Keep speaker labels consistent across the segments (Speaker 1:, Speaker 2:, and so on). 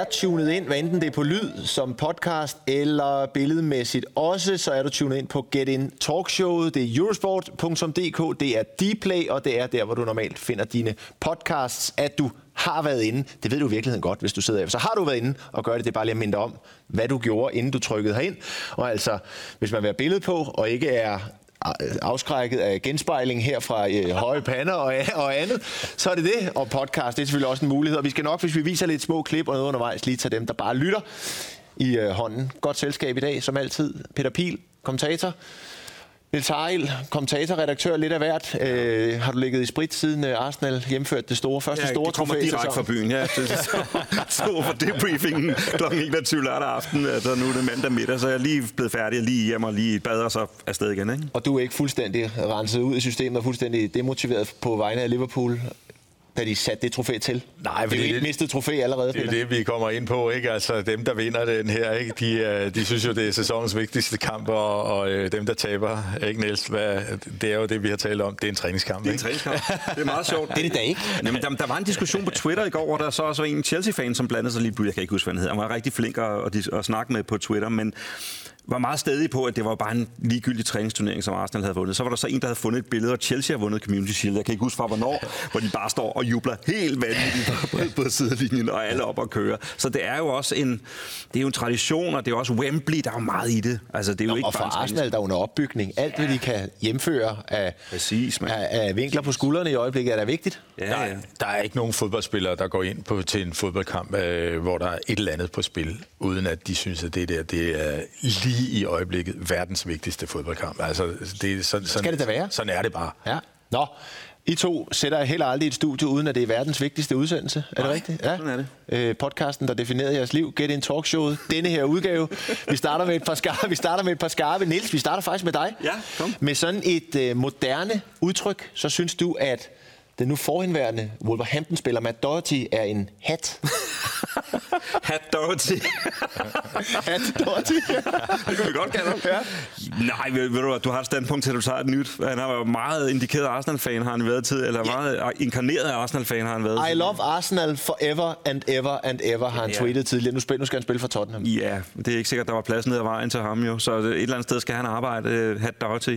Speaker 1: Er tunet ind, hvad enten det er på lyd, som podcast eller billedmæssigt. Også så er du tunet ind på Get In Talkshowet. Det er eurosport.dk, det er Dplay, og det er der, hvor du normalt finder dine podcasts, at du har været inde. Det ved du i virkeligheden godt, hvis du sidder her. Så har du været inde og gør det, det er bare lige at minde om, hvad du gjorde, inden du trykkede herind. Og altså, hvis man vil have billede på, og ikke er Øh, afskrækket af genspejling her fra øh, høje pander og, og andet, så er det det. Og podcast, det er selvfølgelig også en mulighed. Og vi skal nok, hvis vi viser lidt små klip og noget undervejs, lige tage dem, der bare lytter i øh, hånden. Godt selskab i dag, som altid. Peter Pil, kommentator. Niels Ejl, kommentatorredaktør, lidt af hvert. Øh, har du ligget i sprit siden øh, Arsenal hjemførte det store, første
Speaker 2: ja,
Speaker 1: store
Speaker 2: det kommer
Speaker 1: trofæ
Speaker 2: direkte fra byen, ja. Så, for debriefingen kl. 21 lørdag aften, altså nu er det mandag middag, så jeg er lige blevet færdig, lige hjem og lige i et bad, og så afsted igen, ikke?
Speaker 1: Og du er ikke fuldstændig renset ud i systemet og fuldstændig demotiveret på vegne af Liverpool, da de satte det trofæ til?
Speaker 3: Nej,
Speaker 1: det er jo
Speaker 3: det-
Speaker 1: mistet trofæ allerede,
Speaker 3: Det er det, vi kommer ind på, ikke? Altså dem, der vinder den her, ikke? De, øh, de synes jo, det er sæsonens vigtigste kamp, og, og øh, dem, der taber, ikke Niels? Hvad, det er jo det, vi har talt om. Det er en træningskamp,
Speaker 2: Det er en
Speaker 3: ikke?
Speaker 2: træningskamp. Det er meget sjovt.
Speaker 1: Det er det da ikke.
Speaker 2: Jamen, der, der, var en diskussion på Twitter i går, hvor der så også var en Chelsea-fan, som blandede sig lige pludselig. Jeg kan ikke huske, hvad han hedder. Han var rigtig flink at, at, at snakke med på Twitter, men var meget stedig på, at det var bare en ligegyldig træningsturnering, som Arsenal havde vundet. Så var der så en, der havde fundet et billede, og Chelsea har vundet Community Shield. Jeg kan ikke huske fra hvornår, hvor de bare står og jubler helt vanvittigt på, sidelinjen, og alle op og kører. Så det er jo også en, det er jo en tradition, og det er også Wembley, der er jo meget i det. Altså, det er jo ikke
Speaker 1: Og for. Arsenal, der er under opbygning. Alt, hvad de kan hjemføre af,
Speaker 2: Præcis, mand.
Speaker 1: af, af vinkler på skuldrene i øjeblikket, er da vigtigt.
Speaker 2: Ja,
Speaker 3: Der,
Speaker 2: ja.
Speaker 3: er- der er ikke nogen fodboldspillere, der går ind på, til en fodboldkamp, øh, hvor der er et eller andet på spil, uden at de synes, at det der det er lige i øjeblikket verdens vigtigste fodboldkamp. Altså, det, er sådan, sådan,
Speaker 1: det da være.
Speaker 3: Sådan er det bare.
Speaker 1: Ja. Nå, I to sætter heller aldrig et studie, uden at det er verdens vigtigste udsendelse. Er det rigtigt? Ja.
Speaker 2: sådan er det.
Speaker 1: Øh, podcasten, der definerede jeres liv. Get in Talkshowet. Denne her udgave. Vi starter med et par skarpe. Vi starter med et par skarpe. Niels, vi starter faktisk med dig.
Speaker 2: Ja, kom.
Speaker 1: Med sådan et øh, moderne udtryk, så synes du, at den nu forhenværende Wolverhampton-spiller Matt Doherty er en hat.
Speaker 2: Hat Doherty.
Speaker 1: hat Doherty.
Speaker 2: det kan vi godt kalde ham.
Speaker 1: Ja.
Speaker 2: Nej, ved, ved du du har et standpunkt til, at du tager et nyt. Han har været meget indikeret Arsenal-fan, har han været til, eller meget inkarneret Arsenal-fan har han været
Speaker 1: I love Arsenal forever and ever and ever, har han
Speaker 2: Ja.
Speaker 1: tweetet tidligere. Nu, spil, nu skal han spille for Tottenham.
Speaker 2: Ja, det er ikke sikkert, der var plads ned ad vejen til ham jo, så et eller andet sted skal han arbejde, øh, Hat Doherty.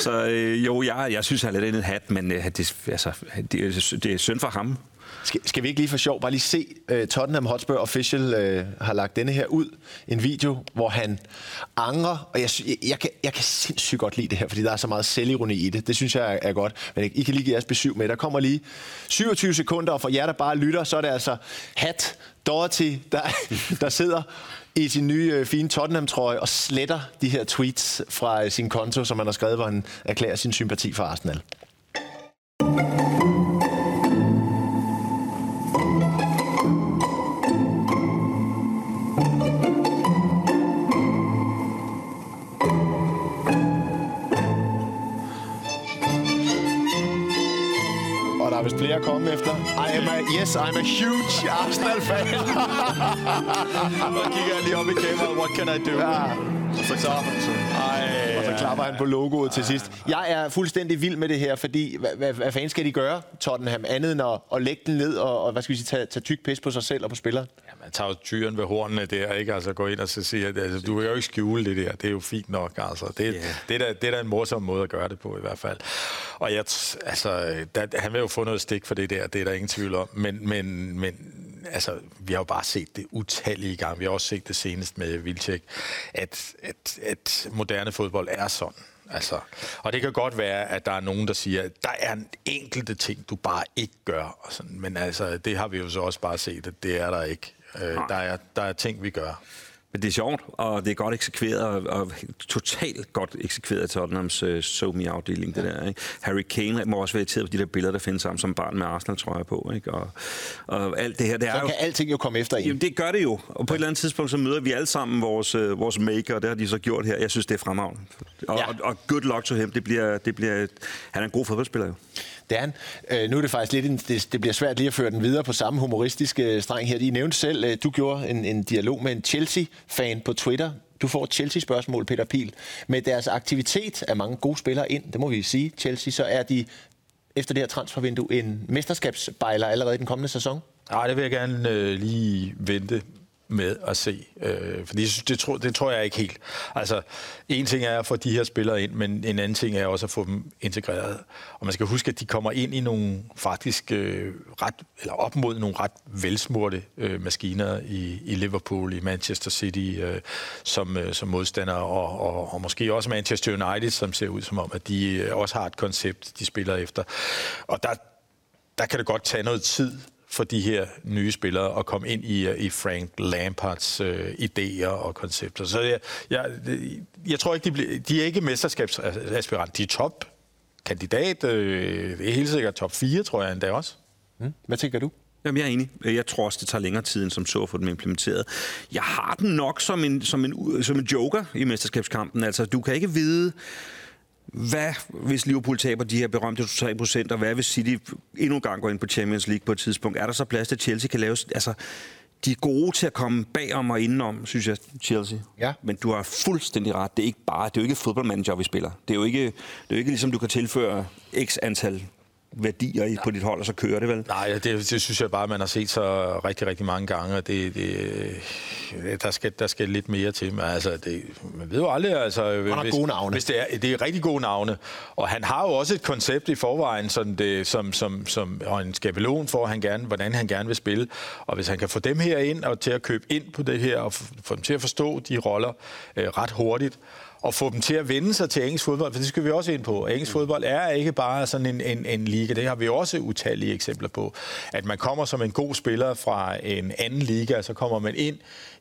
Speaker 2: Så øh, jo, jeg, jeg synes, han er lidt en hat, men øh, det, altså, det, er- det er synd for ham.
Speaker 1: Skal, skal vi ikke lige for sjov bare lige se uh, Tottenham Hotspur Official uh, har lagt denne her ud. En video, hvor han angrer. Og jeg, jeg, jeg, kan, jeg kan sindssygt godt lide det her, fordi der er så meget selvironi i det. Det synes jeg er, er godt. Men I kan lige give jeres besøg med. Der kommer lige 27 sekunder, og for jer, der bare lytter, så er det altså Hat Doherty, der, der sidder i sin nye øh, fine Tottenham-trøje og sletter de her tweets fra sin konto, som han har skrevet, hvor han erklærer sin sympati for Arsenal. Efter. I am a, yes, I'm a huge Arsenal-fan.
Speaker 3: Og kigger lige op i kameraet, what can I do?
Speaker 1: Ja.
Speaker 3: Så, så, ej,
Speaker 1: klapper han på logoet til sidst. Jeg er fuldstændig vild med det her, fordi hvad, hvad, hvad fanden skal de gøre, Tottenham, andet end at, at lægge den ned og, og hvad skal vi sige, tage, tage tyk pis på sig selv og på spilleren?
Speaker 3: Ja, man tager jo tyren ved hornene der, ikke? Altså gå ind og så sige, at altså, du kan jo ikke skjule det der. Det er jo fint nok, altså. Det, yeah. det, er da, det er da en morsom måde at gøre det på, i hvert fald. Og jeg, altså, der, han vil jo få noget stik for det der, det er der ingen tvivl om. Men, men, men altså, vi har jo bare set det utallige gange. Vi har også set det senest med Vilcek, at, at, at moderne fodbold er sådan. Altså, og det kan godt være, at der er nogen, der siger, at der er en enkelte ting, du bare ikke gør. Og sådan. Men altså, det har vi jo så også bare set, at det er der ikke. Øh, der, er, der er ting, vi gør.
Speaker 2: Men det er sjovt, og det er godt eksekveret, og, og totalt godt eksekveret af Tottenhams uh, so me afdeling det der. Ikke? Harry Kane må også være irriteret på de der billeder, der findes sammen som barn med Arsenal, tror jeg på. Ikke? Og, og alt det her, det
Speaker 1: Så
Speaker 2: er jo...
Speaker 1: kan alting jo komme efter en.
Speaker 2: Jamen, det gør det jo. Og på et eller andet tidspunkt, så møder vi alle sammen vores, øh, vores maker, og det har de så gjort her. Jeg synes, det er fremragende. Og,
Speaker 1: Ja.
Speaker 2: ja. og, og good luck to him. Det bliver, det bliver, han er en god fodboldspiller jo.
Speaker 1: Dan. Øh, nu er det faktisk lidt en, det, det bliver svært lige at føre den videre på samme humoristiske øh, streng her. I nævnte selv, øh, du gjorde en, en dialog med en Chelsea-fan på Twitter. Du får Chelsea-spørgsmål, Peter Pil. Med deres aktivitet af mange gode spillere ind, det må vi sige, Chelsea, så er de efter det her transfervindue en mesterskabsbejler allerede i den kommende sæson.
Speaker 3: Nej, det vil jeg gerne øh, lige vente med at se. Øh, fordi det, tror, det tror jeg ikke helt. Altså, en ting er at få de her spillere ind, men en anden ting er også at få dem integreret. Og man skal huske, at de kommer ind i nogle faktisk øh, ret, eller op mod nogle ret velsmurte øh, maskiner i, i Liverpool, i Manchester City øh, som, øh, som modstandere, og, og, og måske også Manchester United, som ser ud som om, at de øh, også har et koncept, de spiller efter. Og der, der kan det godt tage noget tid for de her nye spillere at komme ind i, øh, i Frank Lampards øh, idéer og koncepter. Så jeg, jeg, jeg tror ikke, de, bliver, de er ikke mesterskabsaspirant. De er topkandidat. Øh, det er helt sikkert top 4, tror jeg endda også.
Speaker 1: Hvad tænker du?
Speaker 2: Jamen, jeg er enig. Jeg tror også, det tager længere tid end som så at få dem implementeret. Jeg har den nok som en, som en, som en joker i mesterskabskampen. Altså, du kan ikke vide, hvad hvis Liverpool taber de her berømte 3 procent, og hvad hvis City endnu en gang går ind på Champions League på et tidspunkt? Er der så plads til, at Chelsea kan lave... Altså, de er gode til at komme bagom og indenom, synes jeg, Chelsea.
Speaker 1: Ja.
Speaker 2: Men du har fuldstændig ret. Det er ikke bare, det er jo ikke fodboldmanager, vi spiller. Det er jo ikke, det er jo ikke ligesom, du kan tilføre x antal værdier i- på dit hold, og så kører det vel?
Speaker 3: Nej, det, det synes jeg bare, man har set så rigtig, rigtig mange gange, og det, det, der, skal, der skal lidt mere til. Men altså, det, man ved jo aldrig, altså... Han
Speaker 1: har gode navne.
Speaker 3: Hvis det, er, det er rigtig gode navne, og han har jo også et koncept i forvejen, sådan det, som, som, som, og en skabelon for, han gerne, hvordan han gerne vil spille. Og hvis han kan få dem her ind, og til at købe ind på det her, og få dem til at forstå de roller øh, ret hurtigt, og få dem til at vende sig til engelsk fodbold, for det skal vi også ind på. Engelsk fodbold er ikke bare sådan en, en, en liga, det har vi også utallige eksempler på. At man kommer som en god spiller fra en anden liga, så kommer man ind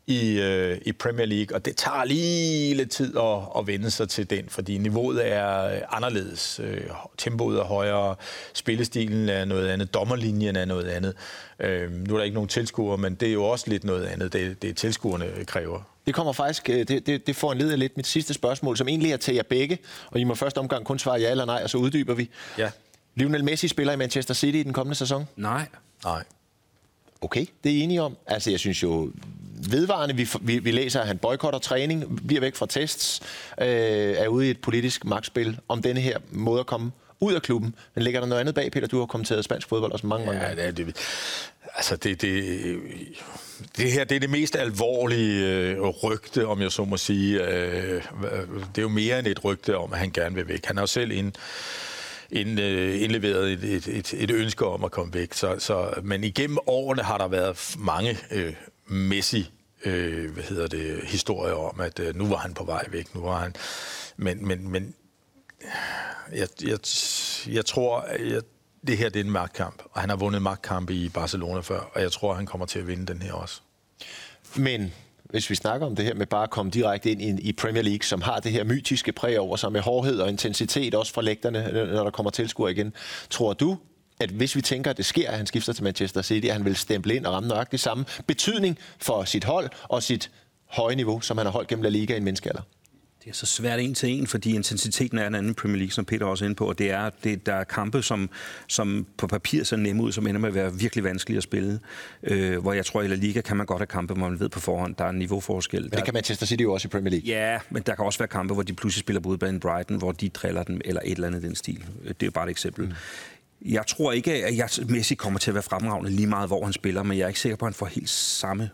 Speaker 3: i, øh, i Premier League, og det tager lige lidt tid at, at vende sig til den, fordi niveauet er anderledes. Øh, tempoet er højere, spillestilen er noget andet, dommerlinjen er noget andet. Øh, nu er der ikke nogen tilskuere, men det er jo også lidt noget andet, det, det tilskuerne kræver.
Speaker 1: Det kommer faktisk, øh, det, det, det får en leder lidt mit sidste spørgsmål, som egentlig er til jer begge, og I må først omgang kun svare ja eller nej, og så uddyber vi.
Speaker 3: Ja.
Speaker 1: Lionel Messi spiller i Manchester City i den kommende sæson.
Speaker 2: Nej.
Speaker 3: Nej.
Speaker 1: Okay, det er I enige om. Altså, jeg synes jo vedvarende, vi, vi, vi læser, at han boykotter træning, bliver væk fra tests, øh, er ude i et politisk magtspil om denne her måde at komme ud af klubben. Men ligger der noget andet bag, Peter? Du har kommenteret spansk fodbold også mange, mange
Speaker 3: Ja,
Speaker 1: gange.
Speaker 3: det, er- det, altså det, det, det her det er det mest alvorlige øh, rygte, om jeg så må sige. Øh, det er jo mere end et rygte om, at han gerne vil væk. Han har jo selv ind, ind, øh, indleveret et, et, et, et ønske om at komme væk. Så, så, men igennem årene har der været mange øh, Messi øh, hvad hedder det, historier om, at øh, nu var han på vej væk. Nu var han, men, men, men jeg, jeg, jeg tror, at jeg, det her det er en magtkamp, og han har vundet magtkamp i Barcelona før, og jeg tror, han kommer til at vinde den her også.
Speaker 1: Men hvis vi snakker om det her med bare at komme direkte ind i, i Premier League, som har det her mytiske præg over sig med hårdhed og intensitet, også fra lægterne, når der kommer tilskuere igen. Tror du, at hvis vi tænker, at det sker, at han skifter til Manchester City, at han vil stemple ind og ramme nøjagtigt samme betydning for sit hold og sit høje niveau, som han har holdt gennem La Liga i en menneskealder?
Speaker 2: Det er så svært en til en, fordi intensiteten er en anden Premier League, som Peter også er inde på, og det er, det, der er kampe, som, som på papir ser nemme ud, som ender med at være virkelig vanskelige at spille. Øh, hvor jeg tror, at i La Liga kan man godt have kampe, hvor man ved på forhånd, der er en niveauforskel.
Speaker 1: Men det kan Manchester City jo også i Premier League.
Speaker 2: Ja, men der kan også være kampe, hvor de pludselig spiller på udbanen Brighton, hvor de driller den, eller et eller andet den stil. Det er jo bare et eksempel. Mm. Jeg tror ikke, at jeg Messi kommer til at være fremragende lige meget, hvor han spiller, men jeg er ikke sikker på, at han får helt samme,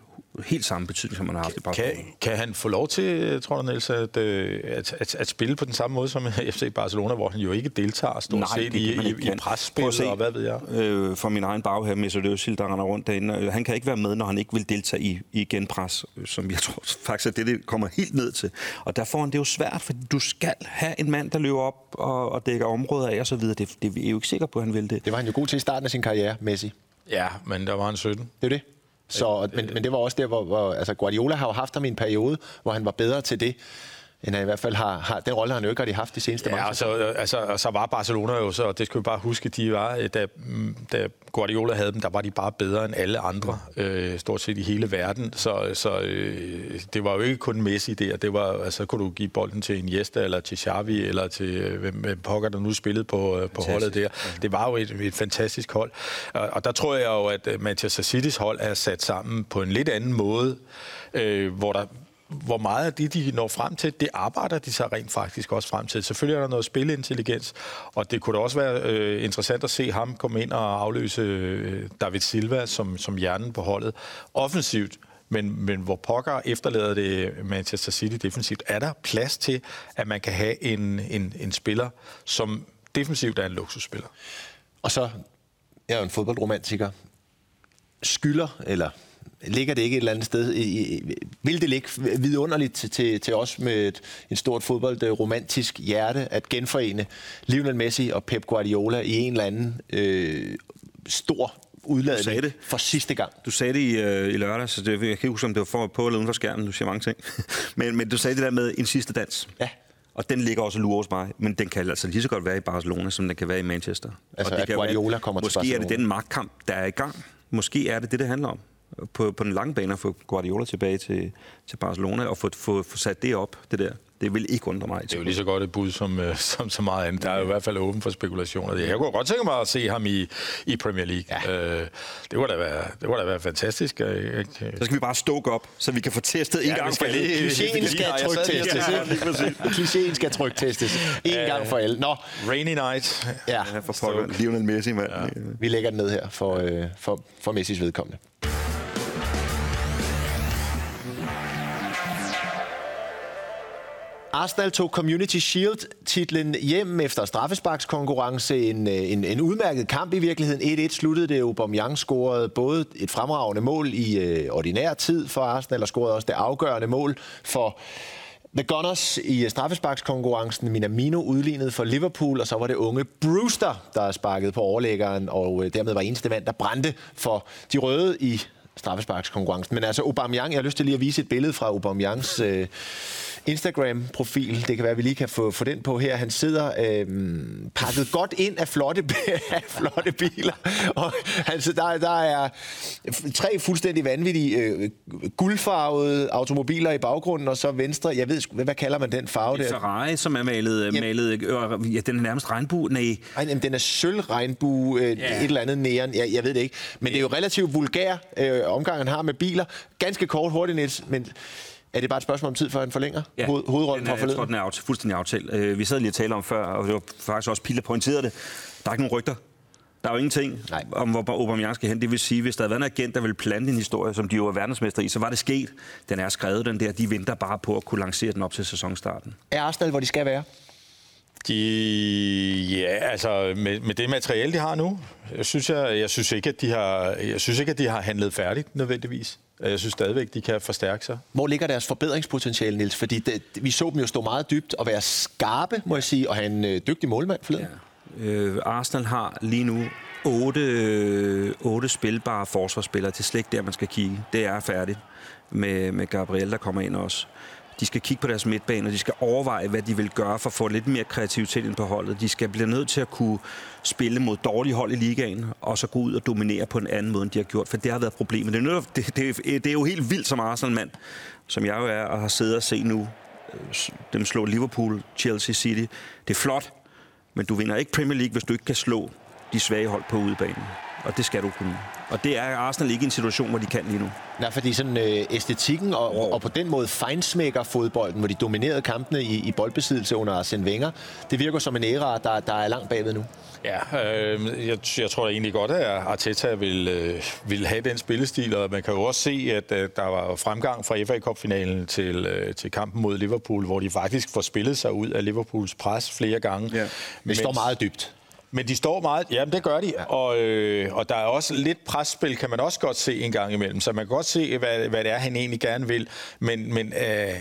Speaker 2: helt samme betydning, som han har haft i Barcelona.
Speaker 3: Kan, kan han få lov til, tror du, Niels, at, øh, at, at, at spille på den samme måde som FC Barcelona, hvor han jo ikke deltager stort
Speaker 2: Nej,
Speaker 3: set
Speaker 2: det
Speaker 3: i,
Speaker 2: man
Speaker 3: i, i presspil og hvad ved jeg?
Speaker 2: øh, for min egen baghave, Mesut Özil, der render rundt derinde. Øh, Han kan ikke være med, når han ikke vil deltage i, i genpres, øh, som jeg tror faktisk er det, det kommer helt ned til. Og der får han det jo svært, for du skal have en mand, der løber op og, og dækker områder af og så videre. Det, det er jo ikke sikker på, at han vil det.
Speaker 1: Det var han jo god til i starten af sin karriere, Messi.
Speaker 3: Ja, men der var han 17.
Speaker 1: Det er det. Så, men, men det var også der, hvor, hvor altså Guardiola har jo haft ham i en periode, hvor han var bedre til det end han i hvert fald har, har den rolle har han jo ikke rigtig haft de seneste
Speaker 3: ja,
Speaker 1: mange
Speaker 3: og så, altså, og så var Barcelona jo så, og det skal vi bare huske, de var, da, da Guardiola havde dem, der var de bare bedre end alle andre, øh, stort set i hele verden. Så, så øh, det var jo ikke kun Messi der, det var, altså kunne du give bolden til Iniesta, eller til Xavi, eller til øh, hvem, hvem pokker, der nu spillede på, øh, på holdet der. Det var jo et, et fantastisk hold. Og, og der tror jeg jo, at Manchester City's hold er sat sammen på en lidt anden måde, øh, hvor der hvor meget af det, de når frem til, det arbejder de så rent faktisk også frem til. Selvfølgelig er der noget spilintelligens, og det kunne da også være øh, interessant at se ham komme ind og afløse øh, David Silva som, som hjernen på holdet. Offensivt, men, men hvor pokker efterlader det Manchester City defensivt? Er der plads til, at man kan have en, en, en spiller, som defensivt er en luksusspiller?
Speaker 1: Og så, jeg er jo en fodboldromantiker, skylder, eller ligger det ikke et eller andet sted? Vil det ligge vidunderligt til, til, til os med et, en stort fodboldromantisk hjerte at genforene Lionel Messi og Pep Guardiola i en eller anden øh, stor udladning det. for sidste gang.
Speaker 2: Du sagde det i, øh, i lørdag, så det, jeg kan ikke huske, om det var for, på eller uden for skærmen. Du siger mange ting. men, men du sagde det der med en sidste dans.
Speaker 1: Ja.
Speaker 2: Og den ligger også lurer hos mig, men den kan altså lige så godt være i Barcelona, som den kan være i Manchester.
Speaker 1: Altså,
Speaker 2: og
Speaker 1: det at Guardiola
Speaker 2: være,
Speaker 1: kommer
Speaker 2: til
Speaker 1: Barcelona.
Speaker 2: Måske er det den magtkamp, der er i gang. Måske er det det, det handler om på, på den lange bane at få Guardiola tilbage til, til Barcelona og få, få, få sat det op, det der. Det vil ikke undre mig.
Speaker 3: Det er jo lige så godt et bud som, øh, som så meget andet. Der er jo i hvert fald åben for spekulationer. Jeg kunne godt tænke mig at se ham i, i Premier League. Ja. Øh, det, kunne da være, det kunne da være fantastisk. Øh,
Speaker 2: så skal vi bare stokke op, så vi kan få testet en ja, gang for alle.
Speaker 1: Klichéen skal trygtestes. Klichéen skal trygtestes. En gang for alle. Nå.
Speaker 3: Rainy night.
Speaker 1: Ja.
Speaker 2: ja for. Lionel Messi, mand. Ja.
Speaker 1: Vi lægger den ned her for, for, for Messis vedkommende. Arsenal tog Community Shield-titlen hjem efter straffesparkskonkurrence. En, øh, en, en udmærket kamp i virkeligheden. 1-1 sluttede det. Aubameyang scorede både et fremragende mål i øh, ordinær tid for Arsenal, og scorede også det afgørende mål for The Gunners i øh, straffesparkskonkurrencen. Minamino udlignede for Liverpool, og så var det unge Brewster, der sparkede på overlæggeren, og øh, dermed var eneste mand, der brændte for de røde i straffesparkskonkurrencen. Men altså Aubameyang, jeg har lyst til lige at vise et billede fra Aubameyangs øh, Instagram-profil. Det kan være, at vi lige kan få, få den på her. Han sidder øh, pakket godt ind af flotte, af flotte biler. Og altså, der, der er tre fuldstændig vanvittige øh, guldfarvede automobiler i baggrunden, og så venstre, jeg ved hvad kalder man den farve der?
Speaker 2: Ferrari, som er malet, Jamen, malet øh, ja, den er nærmest regnbue. Nej.
Speaker 1: Ej, jamen, den er sølvregnbue, øh, ja. et eller andet næren. Jeg, jeg ved det ikke. Men det er jo relativt vulgær øh, omgang, han har med biler. Ganske kort, hurtigt, Niels, men er det bare et spørgsmål om tid, før han forlænger ja, hoved, hovedrollen
Speaker 2: fra
Speaker 1: forleden?
Speaker 2: Jeg tror, den er out, fuldstændig aftalt. Uh, vi sad lige og talte om før, og det var faktisk også Pille pointerede det. Der er ikke nogen rygter. Der er jo ingenting Nej. om, hvor Aubameyang skal hen. Det vil sige, hvis der havde været en agent, der ville plante en historie, som de jo er verdensmester i, så var det sket. Den er skrevet, den der. De venter bare på at kunne lancere den op til sæsonstarten.
Speaker 1: Er Arsenal, hvor de skal være?
Speaker 3: De, ja, altså med, med det materiale, de har nu, jeg synes, jeg, jeg synes ikke, at de har, jeg synes ikke, at de har handlet færdigt nødvendigvis. Jeg synes stadigvæk, de kan forstærke sig.
Speaker 1: Hvor ligger deres forbedringspotentiale, Niels? Fordi det, vi så dem jo stå meget dybt og være skarpe, må jeg sige, og have en øh, dygtig målmand forleden.
Speaker 2: Ja. Øh, Arsenal har lige nu otte, øh, otte spilbare forsvarsspillere. Det er slet ikke der, man skal kigge. Det er færdigt med, med Gabriel, der kommer ind også. De skal kigge på deres midtbane, og de skal overveje, hvad de vil gøre for at få lidt mere kreativitet ind på holdet. De skal blive nødt til at kunne spille mod dårlige hold i ligaen, og så gå ud og dominere på en anden måde, end de har gjort. For det har været problemet. Det er, det, det, det er jo helt vildt som Arsenal-mand, som jeg jo er og har siddet og set nu. Øh, dem slå Liverpool, Chelsea City. Det er flot, men du vinder ikke Premier League, hvis du ikke kan slå de svage hold på udebanen. Og det skal du kunne. Og det er Arsenal ikke i en situation, hvor de kan lige nu.
Speaker 1: Nej, fordi sådan øh, æstetikken og, oh. og på den måde fejnsmækker fodbolden, hvor de dominerede kampene i, i boldbesiddelse under Arsene Wenger, det virker som en æra, der, der er langt bagved nu.
Speaker 3: Ja, øh, jeg, jeg tror da egentlig godt, at Arteta vil, øh, vil have den spillestil, og man kan jo også se, at øh, der var fremgang fra FA Cup-finalen til, øh, til kampen mod Liverpool, hvor de faktisk får spillet sig ud af Liverpools pres flere gange. Ja.
Speaker 1: Det står meget dybt.
Speaker 3: Men de står meget, jamen det gør de, ja. og, øh, og der er også lidt presspil, kan man også godt se en gang imellem, så man kan godt se, hvad, hvad det er, han egentlig gerne vil, men, men øh,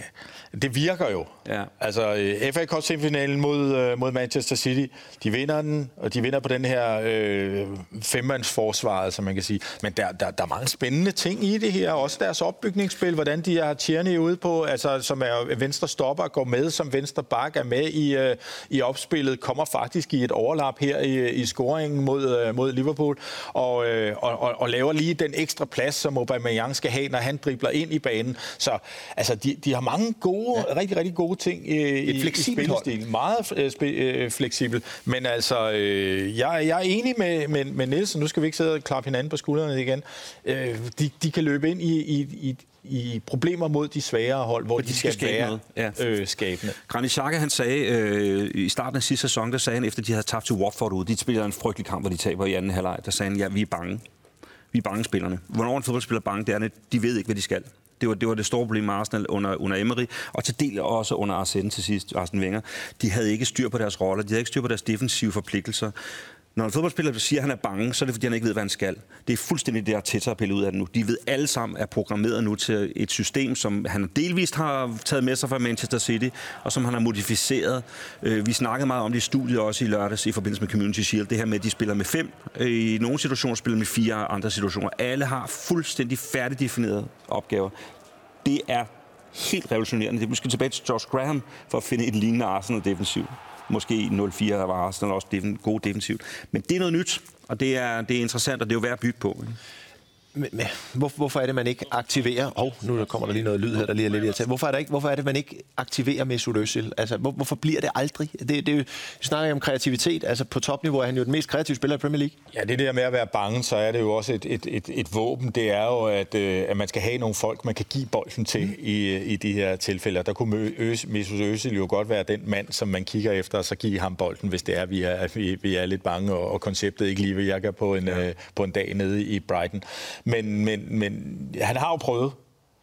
Speaker 3: det virker jo. Ja. Altså, øh, FA Cup semifinalen mod, øh, mod Manchester City, de vinder den, og de vinder på den her øh, femmandsforsvar, som man kan sige. Men der, der, der er mange spændende ting i det her, også deres opbygningsspil, hvordan de har Tierney ude på, altså, som er venstre stopper, går med som venstre bak, er med i, øh, i opspillet, kommer faktisk i et overlap her i, i scoringen mod, øh, mod Liverpool, og, øh, og, og, og laver lige den ekstra plads, som Aubameyang skal have, når han dribler ind i banen. Så altså, de, de har mange gode, ja. rigtig, rigtig gode ting i, Et i, i spillestil. Meget øh, spe, øh, fleksibel. Men altså, øh, jeg, jeg er enig med, med, med Nielsen. Nu skal vi ikke sidde og klappe hinanden på skuldrene igen. Øh, de, de kan løbe ind i, i, i i problemer mod de svagere hold, hvor de, de skal, skal være. Ja. Øh, skabende.
Speaker 2: Granit Xhaka, han sagde øh, i starten af sidste sæson, der sagde han, efter de havde tabt til Watford ud, de spiller en frygtelig kamp, hvor de taber i anden halvleg, der sagde han, ja, vi er bange. Vi er bange spillerne. Hvornår en fodboldspiller er bange, det er, at de ved ikke, hvad de skal. Det var, det var det store problem med Arsenal under, under Emery, og til del også under Arsene til sidst, Arsene Wenger. De havde ikke styr på deres roller, de havde ikke styr på deres defensive forpligtelser. Når en fodboldspiller siger, at han er bange, så er det, fordi han ikke ved, hvad han skal. Det er fuldstændig det, Arteta har pillet ud af det nu. De ved alle sammen, er programmeret nu til et system, som han delvist har taget med sig fra Manchester City, og som han har modificeret. Øh, vi snakkede meget om det i studiet også i lørdags i forbindelse med Community Shield. Det her med, at de spiller med fem. Øh, I nogle situationer spiller med fire andre situationer. Alle har fuldstændig færdigdefinerede opgaver. Det er helt revolutionerende. Det er måske tilbage til George Graham for at finde et lignende Arsenal-defensiv. Måske 0-4 var Arsenal også god defensivt. Men det er noget nyt, og det er, det er interessant, og det er jo værd at bygge på. Ikke?
Speaker 1: Men, men, hvor, hvorfor er det, man ikke aktiverer... Åh, oh, nu kommer der lige noget lyd her, der lige er lidt irriterende. Hvorfor er, der ikke, hvorfor er det, man ikke aktiverer Mesut Özil? Altså, hvor, hvorfor bliver det aldrig? Det, det, vi snakker om kreativitet. Altså, på topniveau er han jo den mest kreative spiller i Premier League.
Speaker 3: Ja, det der med at være bange, så er det jo også et, et, et, et våben. Det er jo, at, øh, at man skal have nogle folk, man kan give bolden til mm. i, i de her tilfælde. Der kunne Mesut Özil jo godt være den mand, som man kigger efter, og så give ham bolden, hvis det er, vi er, vi, vi er lidt bange, og, og konceptet ikke lige virker på en, ja. øh, på en dag nede i Brighton. Men, men, men han har jo prøvet.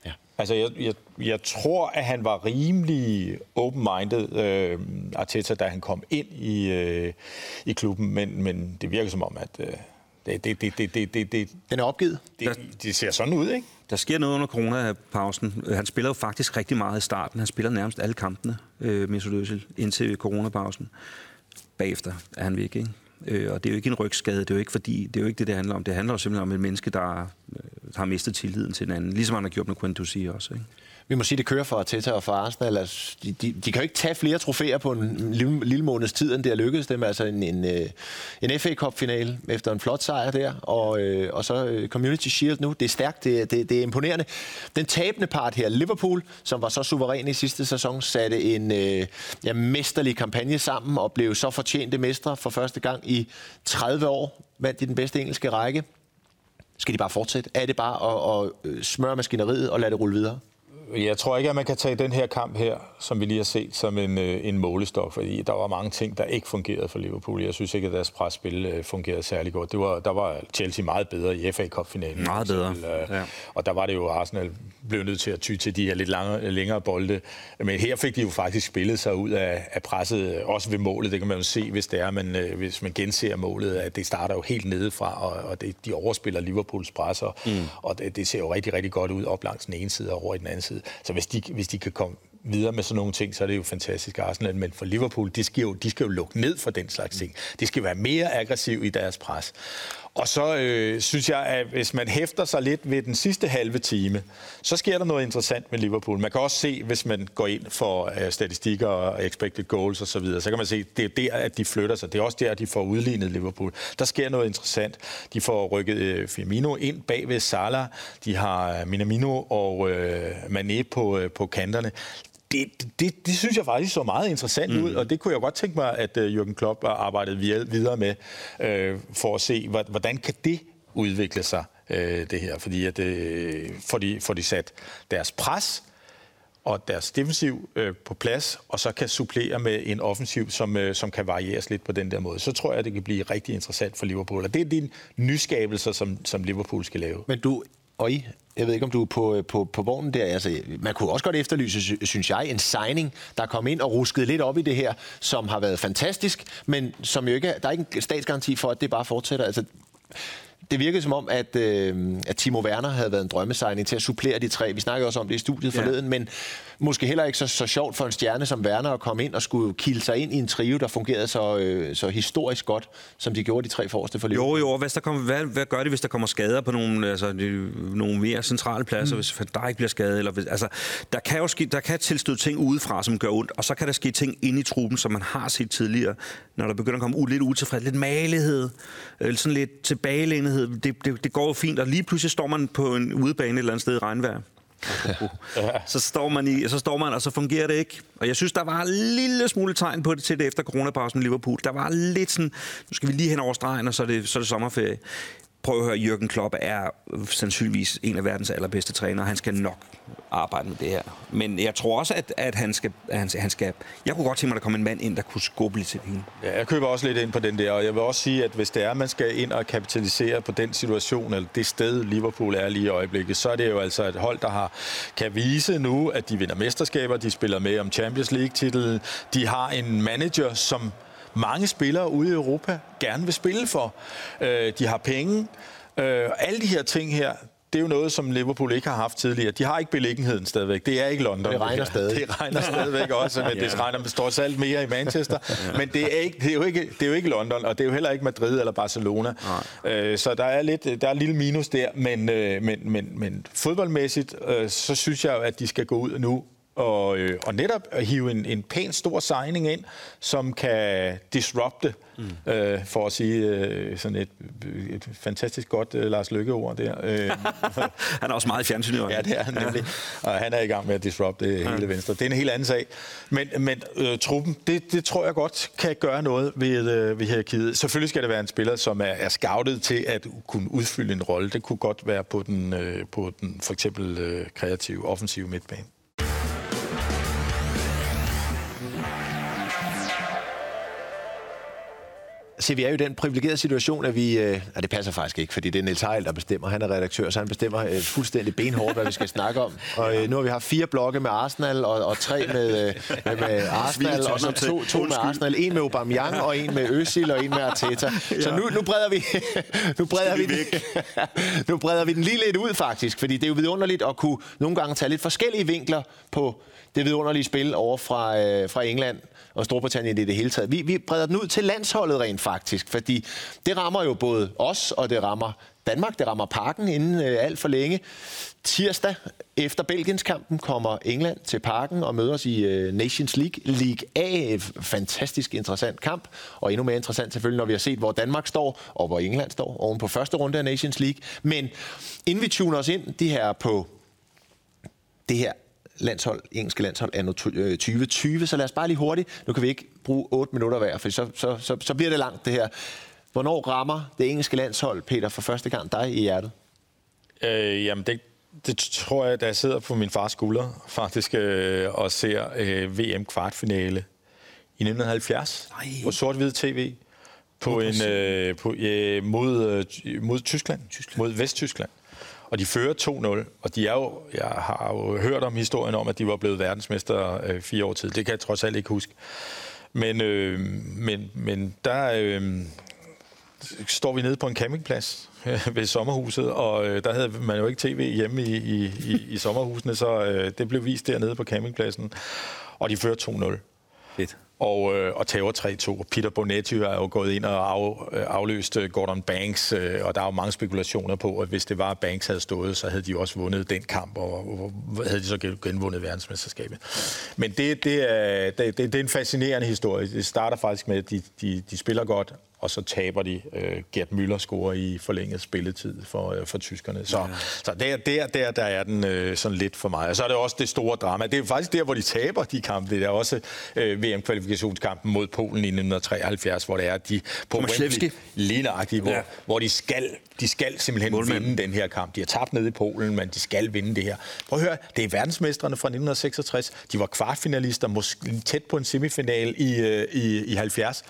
Speaker 3: Ja. Altså, jeg, jeg, jeg tror, at han var rimelig open-minded, øh, Arteta, da han kom ind i, øh, i klubben, men, men det virker som om, at øh, det, det, det, det, det, det, det...
Speaker 1: Den er opgivet.
Speaker 3: Det, det ser sådan ud, ikke?
Speaker 2: Der sker noget under coronapausen. Han spiller jo faktisk rigtig meget i starten. Han spiller nærmest alle kampene, øh, Mesut Özil, indtil coronapausen. Bagefter er han væk, ikke? Øh, og det er jo ikke en rygskade, det er jo ikke fordi, det er jo ikke det, det handler om. Det handler jo simpelthen om et menneske, der øh, har mistet tilliden til en anden. Ligesom han har gjort med Quintus også, ikke?
Speaker 1: Vi må sige, det kører for Arteta og for Arsenal. Altså, de, de, de kan jo ikke tage flere trofæer på en lille, lille måneds tid, end det har lykkedes dem. Altså en, en, øh, en FA Cup-finale efter en flot sejr der, og, øh, og så øh, Community Shield nu. Det er stærkt, det, det, det er imponerende. Den tabende part her, Liverpool, som var så suveræn i sidste sæson, satte en øh, ja, mesterlig kampagne sammen og blev så fortjente mestre for første gang i 30 år. Vandt i den bedste engelske række. Skal de bare fortsætte? Er det bare at, at øh, smøre maskineriet og lade det rulle videre?
Speaker 3: Jeg tror ikke, at man kan tage den her kamp her, som vi lige har set, som en, øh, en målestok, fordi der var mange ting, der ikke fungerede for Liverpool. Jeg synes ikke, at deres presspil øh, fungerede særlig godt. Det var, der var Chelsea meget bedre i FA Cup-finalen.
Speaker 2: Meget bedre,
Speaker 3: øh, ja. Og der var det jo, Arsenal blev nødt til at ty til de her lidt lange, længere bolde. Men her fik de jo faktisk spillet sig ud af, af presset, også ved målet. Det kan man jo se, hvis det er, men hvis man genser målet, at det starter jo helt nedefra, og, og det, de overspiller Liverpools presser, mm. og det, det ser jo rigtig, rigtig godt ud op langs den ene side og over i den anden side. Så hvis de, hvis de kan komme videre med sådan nogle ting, så er det jo fantastisk Arsenal. Men for Liverpool, de skal jo, de skal jo lukke ned for den slags ting. De skal være mere aggressiv i deres pres. Og så øh, synes jeg, at hvis man hæfter sig lidt ved den sidste halve time, så sker der noget interessant med Liverpool. Man kan også se, hvis man går ind for øh, statistikker og expected goals osv., så, videre, så kan man se, at det er der, at de flytter sig. Det er også der, at de får udlignet Liverpool. Der sker noget interessant. De får rykket øh, Firmino ind bag ved Salah. De har øh, Minamino og øh, Mané på, øh, på kanterne det, det, det synes jeg faktisk så meget interessant mm. ud, og det kunne jeg godt tænke mig, at uh, Jürgen Klopp arbejdede videre med, uh, for at se, hvordan kan det udvikle sig, uh, det her. Fordi at, uh, får, de, får de sat deres pres og deres defensiv uh, på plads, og så kan supplere med en offensiv, som, uh, som kan varieres lidt på den der måde. Så tror jeg, at det kan blive rigtig interessant for Liverpool, og det er de nyskabelser, som, som Liverpool skal lave.
Speaker 1: Men du og I, jeg ved ikke, om du er på, på, på vognen der. Altså, man kunne også godt efterlyse, synes jeg, en signing, der kom ind og ruskede lidt op i det her, som har været fantastisk, men som jo ikke er, der er ikke en statsgaranti for, at det bare fortsætter. Altså, det virkede som om, at, øh, at Timo Werner havde været en drømmesigning til at supplere de tre. Vi snakkede også om det i studiet ja. forleden, men måske heller ikke så, så sjovt for en stjerne som Werner at komme ind og skulle kilde sig ind i en trio, der fungerede så, øh, så historisk godt, som de gjorde de tre forreste for
Speaker 2: Jo, jo, hvis der kommer, hvad, hvad gør det, hvis der kommer skader på nogle, altså, de, nogle mere centrale pladser, mm. hvis der ikke bliver skadet? Eller hvis, altså, der kan jo ske, der kan tilstøde ting udefra, som gør ondt, og så kan der ske ting inde i truppen, som man har set tidligere, når der begynder at komme lidt utilfreds, lidt malighed, eller sådan lidt tilbagelændighed. Det, det, det går jo fint, og lige pludselig står man på en udebane et eller andet sted i regnvejr så, står man i, så står man, og så fungerer det ikke. Og jeg synes, der var en lille smule tegn på det til det efter coronapausen i Liverpool. Der var lidt sådan, nu skal vi lige hen over stregen, og så er det, så er det sommerferie. Prøv at høre, Jürgen Klopp er sandsynligvis en af verdens allerbedste trænere. Han skal nok arbejde med det her. Men jeg tror også, at, at han, skal, at han, han skal... Jeg kunne godt tænke mig, at der kom en mand ind, der kunne skubbe lidt til det.
Speaker 3: Ja, jeg køber også lidt ind på den der, og jeg vil også sige, at hvis det er, at man skal ind og kapitalisere på den situation, eller det sted, Liverpool er lige i øjeblikket, så er det jo altså et hold, der har, kan vise nu, at de vinder mesterskaber, de spiller med om Champions League-titlen, de har en manager, som mange spillere ude i Europa gerne vil spille for. Øh, de har penge. Øh, alle de her ting her, det er jo noget, som Liverpool ikke har haft tidligere. De har ikke beliggenheden stadigvæk. Det er ikke London.
Speaker 1: Det regner stadig.
Speaker 3: Det regner stadigvæk også, men det regner står alt mere i Manchester. Men det er, ikke, det, er jo ikke, det er jo ikke London, og det er jo heller ikke Madrid eller Barcelona. Øh, så der er lidt, der er en lille minus der, men, øh, men, men, men fodboldmæssigt, øh, så synes jeg, at de skal gå ud nu og, øh, og netop at hive en, en pæn stor signing ind, som kan disrupte, mm. øh, for at sige øh, sådan et, et fantastisk godt øh, Lars Lykke-ord der. Øh,
Speaker 2: han er også meget fjernsynet.
Speaker 3: Ja, det er han nemlig. Og han er i gang med at disrupte ja. hele Venstre. Det er en helt anden sag. Men, men øh, truppen, det, det tror jeg godt kan gøre noget ved, øh, ved hierarkiet. Selvfølgelig skal det være en spiller, som er, er scoutet til at kunne udfylde en rolle. Det kunne godt være på den, øh, på den for eksempel øh, kreative, offensive midtbane.
Speaker 1: Se, vi er jo i den privilegerede situation, at vi... Øh, det passer faktisk ikke, fordi det er Niels Heil, der bestemmer. Han er redaktør, så han bestemmer øh, fuldstændig benhårdt, hvad vi skal snakke om. Og øh, nu har vi haft fire blokke med Arsenal, og, og tre med, øh, med, med Arsenal, og så to, to med Arsenal. En med Aubameyang, og en med Özil, og en med Arteta. Så nu, nu breder vi, nu breder vi, den, nu breder vi den lige lidt ud, faktisk. Fordi det er jo vidunderligt at kunne nogle gange tage lidt forskellige vinkler på det vidunderlige spil over fra, øh, fra England og Storbritannien i det hele taget. Vi, vi breder den ud til landsholdet rent faktisk, fordi det rammer jo både os, og det rammer Danmark, det rammer parken inden øh, alt for længe. Tirsdag efter Belgiens kampen kommer England til parken og møder os i øh, Nations League. League A, øh, fantastisk interessant kamp, og endnu mere interessant selvfølgelig, når vi har set, hvor Danmark står og hvor England står oven på første runde af Nations League. Men inden vi tuner os ind, de her på det her landshold, engelske landshold anno 2020, øh, så lad os bare lige hurtigt, nu kan vi ikke bruge 8 minutter hver, for så, så, så, så bliver det langt det her. Hvornår rammer det engelske landshold, Peter, for første gang dig i hjertet?
Speaker 3: Øh, jamen, det, det tror jeg, da jeg sidder på min fars skulder faktisk øh, og ser øh, VM-kvartfinale i 1970 Nej. på sort-hvid tv på en, øh, på, øh, mod, øh, mod Tyskland, Tyskland, mod Vesttyskland. Og de fører 2-0, og de er jo, jeg har jo hørt om historien om, at de var blevet verdensmester øh, fire år tid. Det kan jeg trods alt ikke huske. Men, øh, men, men der øh, står vi nede på en campingplads øh, ved sommerhuset, og øh, der havde man jo ikke tv hjemme i, i, i, i sommerhusene, så øh, det blev vist dernede på campingpladsen, og de fører 2-0. Fedt og, øh, og tager 3-2. Peter Bonetti er jo gået ind og af, øh, afløst øh, Gordon Banks, øh, og der er jo mange spekulationer på, at hvis det var, at Banks havde stået, så havde de også vundet den kamp, og, og, og havde de så genvundet verdensmesterskabet. Men det, det, er, det, det er en fascinerende historie. Det starter faktisk med, at de, de, de spiller godt, og så taber de. Øh, Gert Müller scorer i forlænget spilletid for, øh, for tyskerne. Så, ja. så der, der, der, der er den øh, sådan lidt for mig. Og så er det også det store drama. Det er faktisk der, hvor de taber de kampe. Det er også øh, VM-kvalifikationskampen mod Polen i 1973, hvor det er, de på Wembley, ligneragtigt, hvor, ja. hvor de skal de skal simpelthen Målmand. vinde den her kamp. De har tabt ned i Polen, men de skal vinde det her. Prøv at høre, det er verdensmestrene fra 1966. De var kvartfinalister, måske tæt på en semifinal i, øh, i, i 70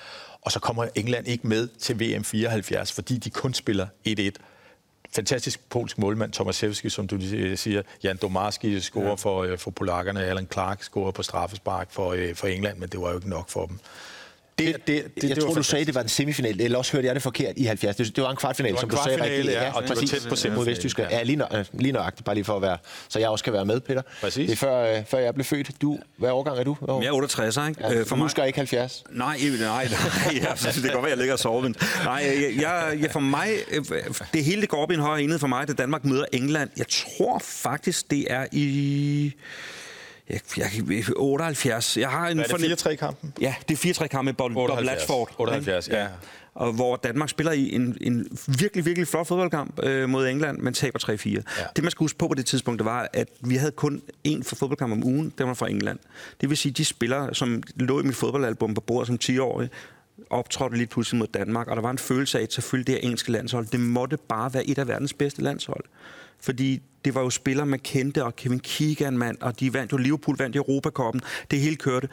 Speaker 3: og så kommer England ikke med til VM 74, fordi de kun spiller 1-1 fantastisk polsk målmand, Tomaszewski, som du siger. Jan Domarski scorer ja. for, øh, for polakkerne. Alan Clark scorer på straffespark for, øh, for England, men det var jo ikke nok for dem.
Speaker 1: Det, det, det, det, jeg det tror, du sagde, det var en semifinal, eller også hørte jeg det forkert i 70. Det, det var en kvartfinal,
Speaker 3: en
Speaker 1: som
Speaker 3: du sagde rigtigt. Ja, og
Speaker 1: det
Speaker 3: var tæt på
Speaker 1: mod Vesttyskland. Ja, lige, nø, lige nøjagtigt, bare lige for at være, så jeg også kan være med, Peter.
Speaker 3: Præcis.
Speaker 1: Det er før, øh, før jeg blev født. Du, hvad årgang er du?
Speaker 2: Hvad jeg er 68, ikke?
Speaker 1: Ja, øh, for husker mig... ikke 70?
Speaker 2: Nej, nej, nej. Jeg synes, det kan godt være, jeg ligger og sover. Nej, jeg, jeg, jeg, for mig, øh, det hele det går op i en højere enhed for mig, da Danmark møder England. Jeg tror faktisk, det er i jeg, jeg, 78. Jeg har en
Speaker 3: er det 4-3-kampen?
Speaker 2: Ja, det er 4-3 kampe med Bob, Latchford.
Speaker 3: 78, ja. ja.
Speaker 2: Og hvor Danmark spiller i en, en virkelig, virkelig flot fodboldkamp øh, mod England, men taber 3-4. Ja. Det, man skal huske på på det tidspunkt, det var, at vi havde kun én for fodboldkamp om ugen, den var fra England. Det vil sige, de spillere, som lå i mit fodboldalbum på bordet som 10-årige, optrådte lige pludselig mod Danmark, og der var en følelse af, at selvfølgelig det her engelske landshold, det måtte bare være et af verdens bedste landshold. Fordi det var jo spillere, man kendte, og Kevin Keegan, mand, og de vandt jo, Liverpool vandt Europakoppen. Det hele kørte.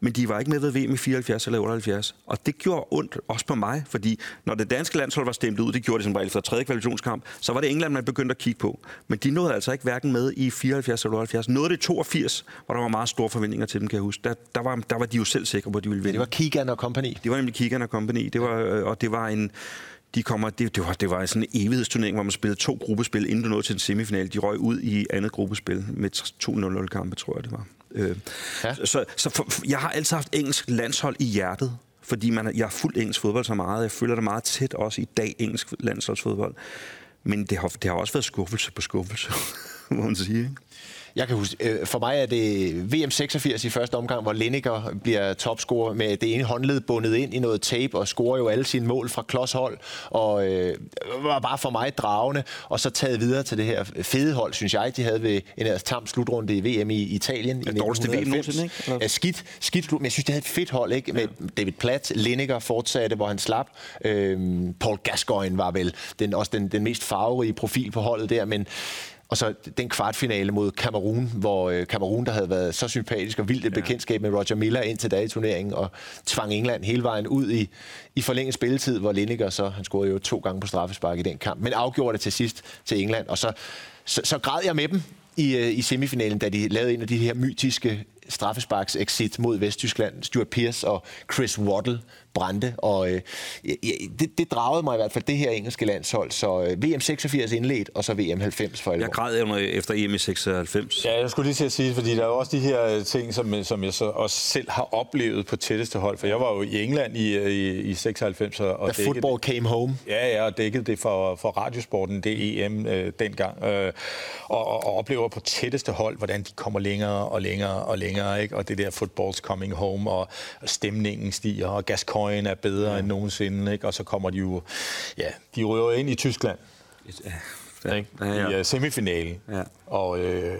Speaker 2: Men de var ikke med ved VM i 74 eller 78. Og det gjorde ondt også på mig, fordi når det danske landshold var stemt ud, det gjorde det som regel efter tredje kvalifikationskamp, så var det England, man begyndte at kigge på. Men de nåede altså ikke hverken med i 74 eller 78. Nåede det i 82, hvor der var meget store forventninger til dem, kan jeg huske. Der, der, var, der var de jo selv sikre på, at de ville vinde.
Speaker 1: Det var Keegan og Company.
Speaker 2: Det var nemlig Keegan og Company. Det var, øh, og det var en de kommer, det, det, var, det var sådan en evighedsturnering, hvor man spillede to gruppespil, inden du nåede til en semifinal. De røg ud i andet gruppespil med 2-0 kampe, tror jeg det var. Øh, ja. Så, så for, jeg har altid haft engelsk landshold i hjertet, fordi man, jeg har fuldt engelsk fodbold så meget. Jeg føler det meget tæt også i dag, engelsk landsholdsfodbold. Men det har, det har også været skuffelse på skuffelse, må man sige. Ikke?
Speaker 1: Jeg kan huske, øh, for mig er det VM 86 i første omgang, hvor Lineker bliver topscorer med det ene håndled bundet ind i noget tape og scorer jo alle sine mål fra klodshold. Og øh, var bare for mig dragende. Og så taget videre til det her fede hold, synes jeg, de havde ved en ellers tam slutrunde i VM i Italien.
Speaker 2: I dårligste VM nogensinde, ikke?
Speaker 1: Ja, skidt, skidt slut, men jeg synes, det havde et fedt hold, ikke? Med ja. David Platt, Lineker fortsatte, hvor han slap. Øhm, Paul Gascoigne var vel den, også den, den mest farverige profil på holdet der, men og så den kvartfinale mod Kamerun, hvor øh, Kamerun, der havde været så sympatisk og vildt et ja. bekendtskab med Roger Miller indtil da i turneringen, og tvang England hele vejen ud i, i forlænget spilletid, hvor Lineker så, han scorede jo to gange på straffespark i den kamp, men afgjorde det til sidst til England, og så, så, så græd jeg med dem i, øh, i semifinalen, da de lavede en af de her mytiske straffesparks exit mod Vesttyskland. Stuart Pearce og Chris Waddle brændte, og øh, det, det dragede mig i hvert fald, det her engelske landshold. Så øh, VM 86 indledt, og så VM 90 for alvor.
Speaker 2: Jeg græd efter EM 96.
Speaker 3: Ja, jeg skulle lige til at sige, fordi der er jo også de her ting, som, som jeg så også selv har oplevet på tætteste hold, for jeg var jo i England i, i, i 96. Og
Speaker 1: The football came home.
Speaker 3: Ja, ja, og dækkede det for, for radiosporten, det EM øh, dengang, øh, og, og, og oplever på tætteste hold, hvordan de kommer længere og længere og længere, ikke? og det der football's coming home, og stemningen stiger, og Gascoigne Coin er bedre ja. end nogensinde, ikke? og så kommer de jo, ja, de ryger ind i Tyskland. Ja. Ja, ikke? Ja, ja. i uh, semifinalen. Ja. Og øh,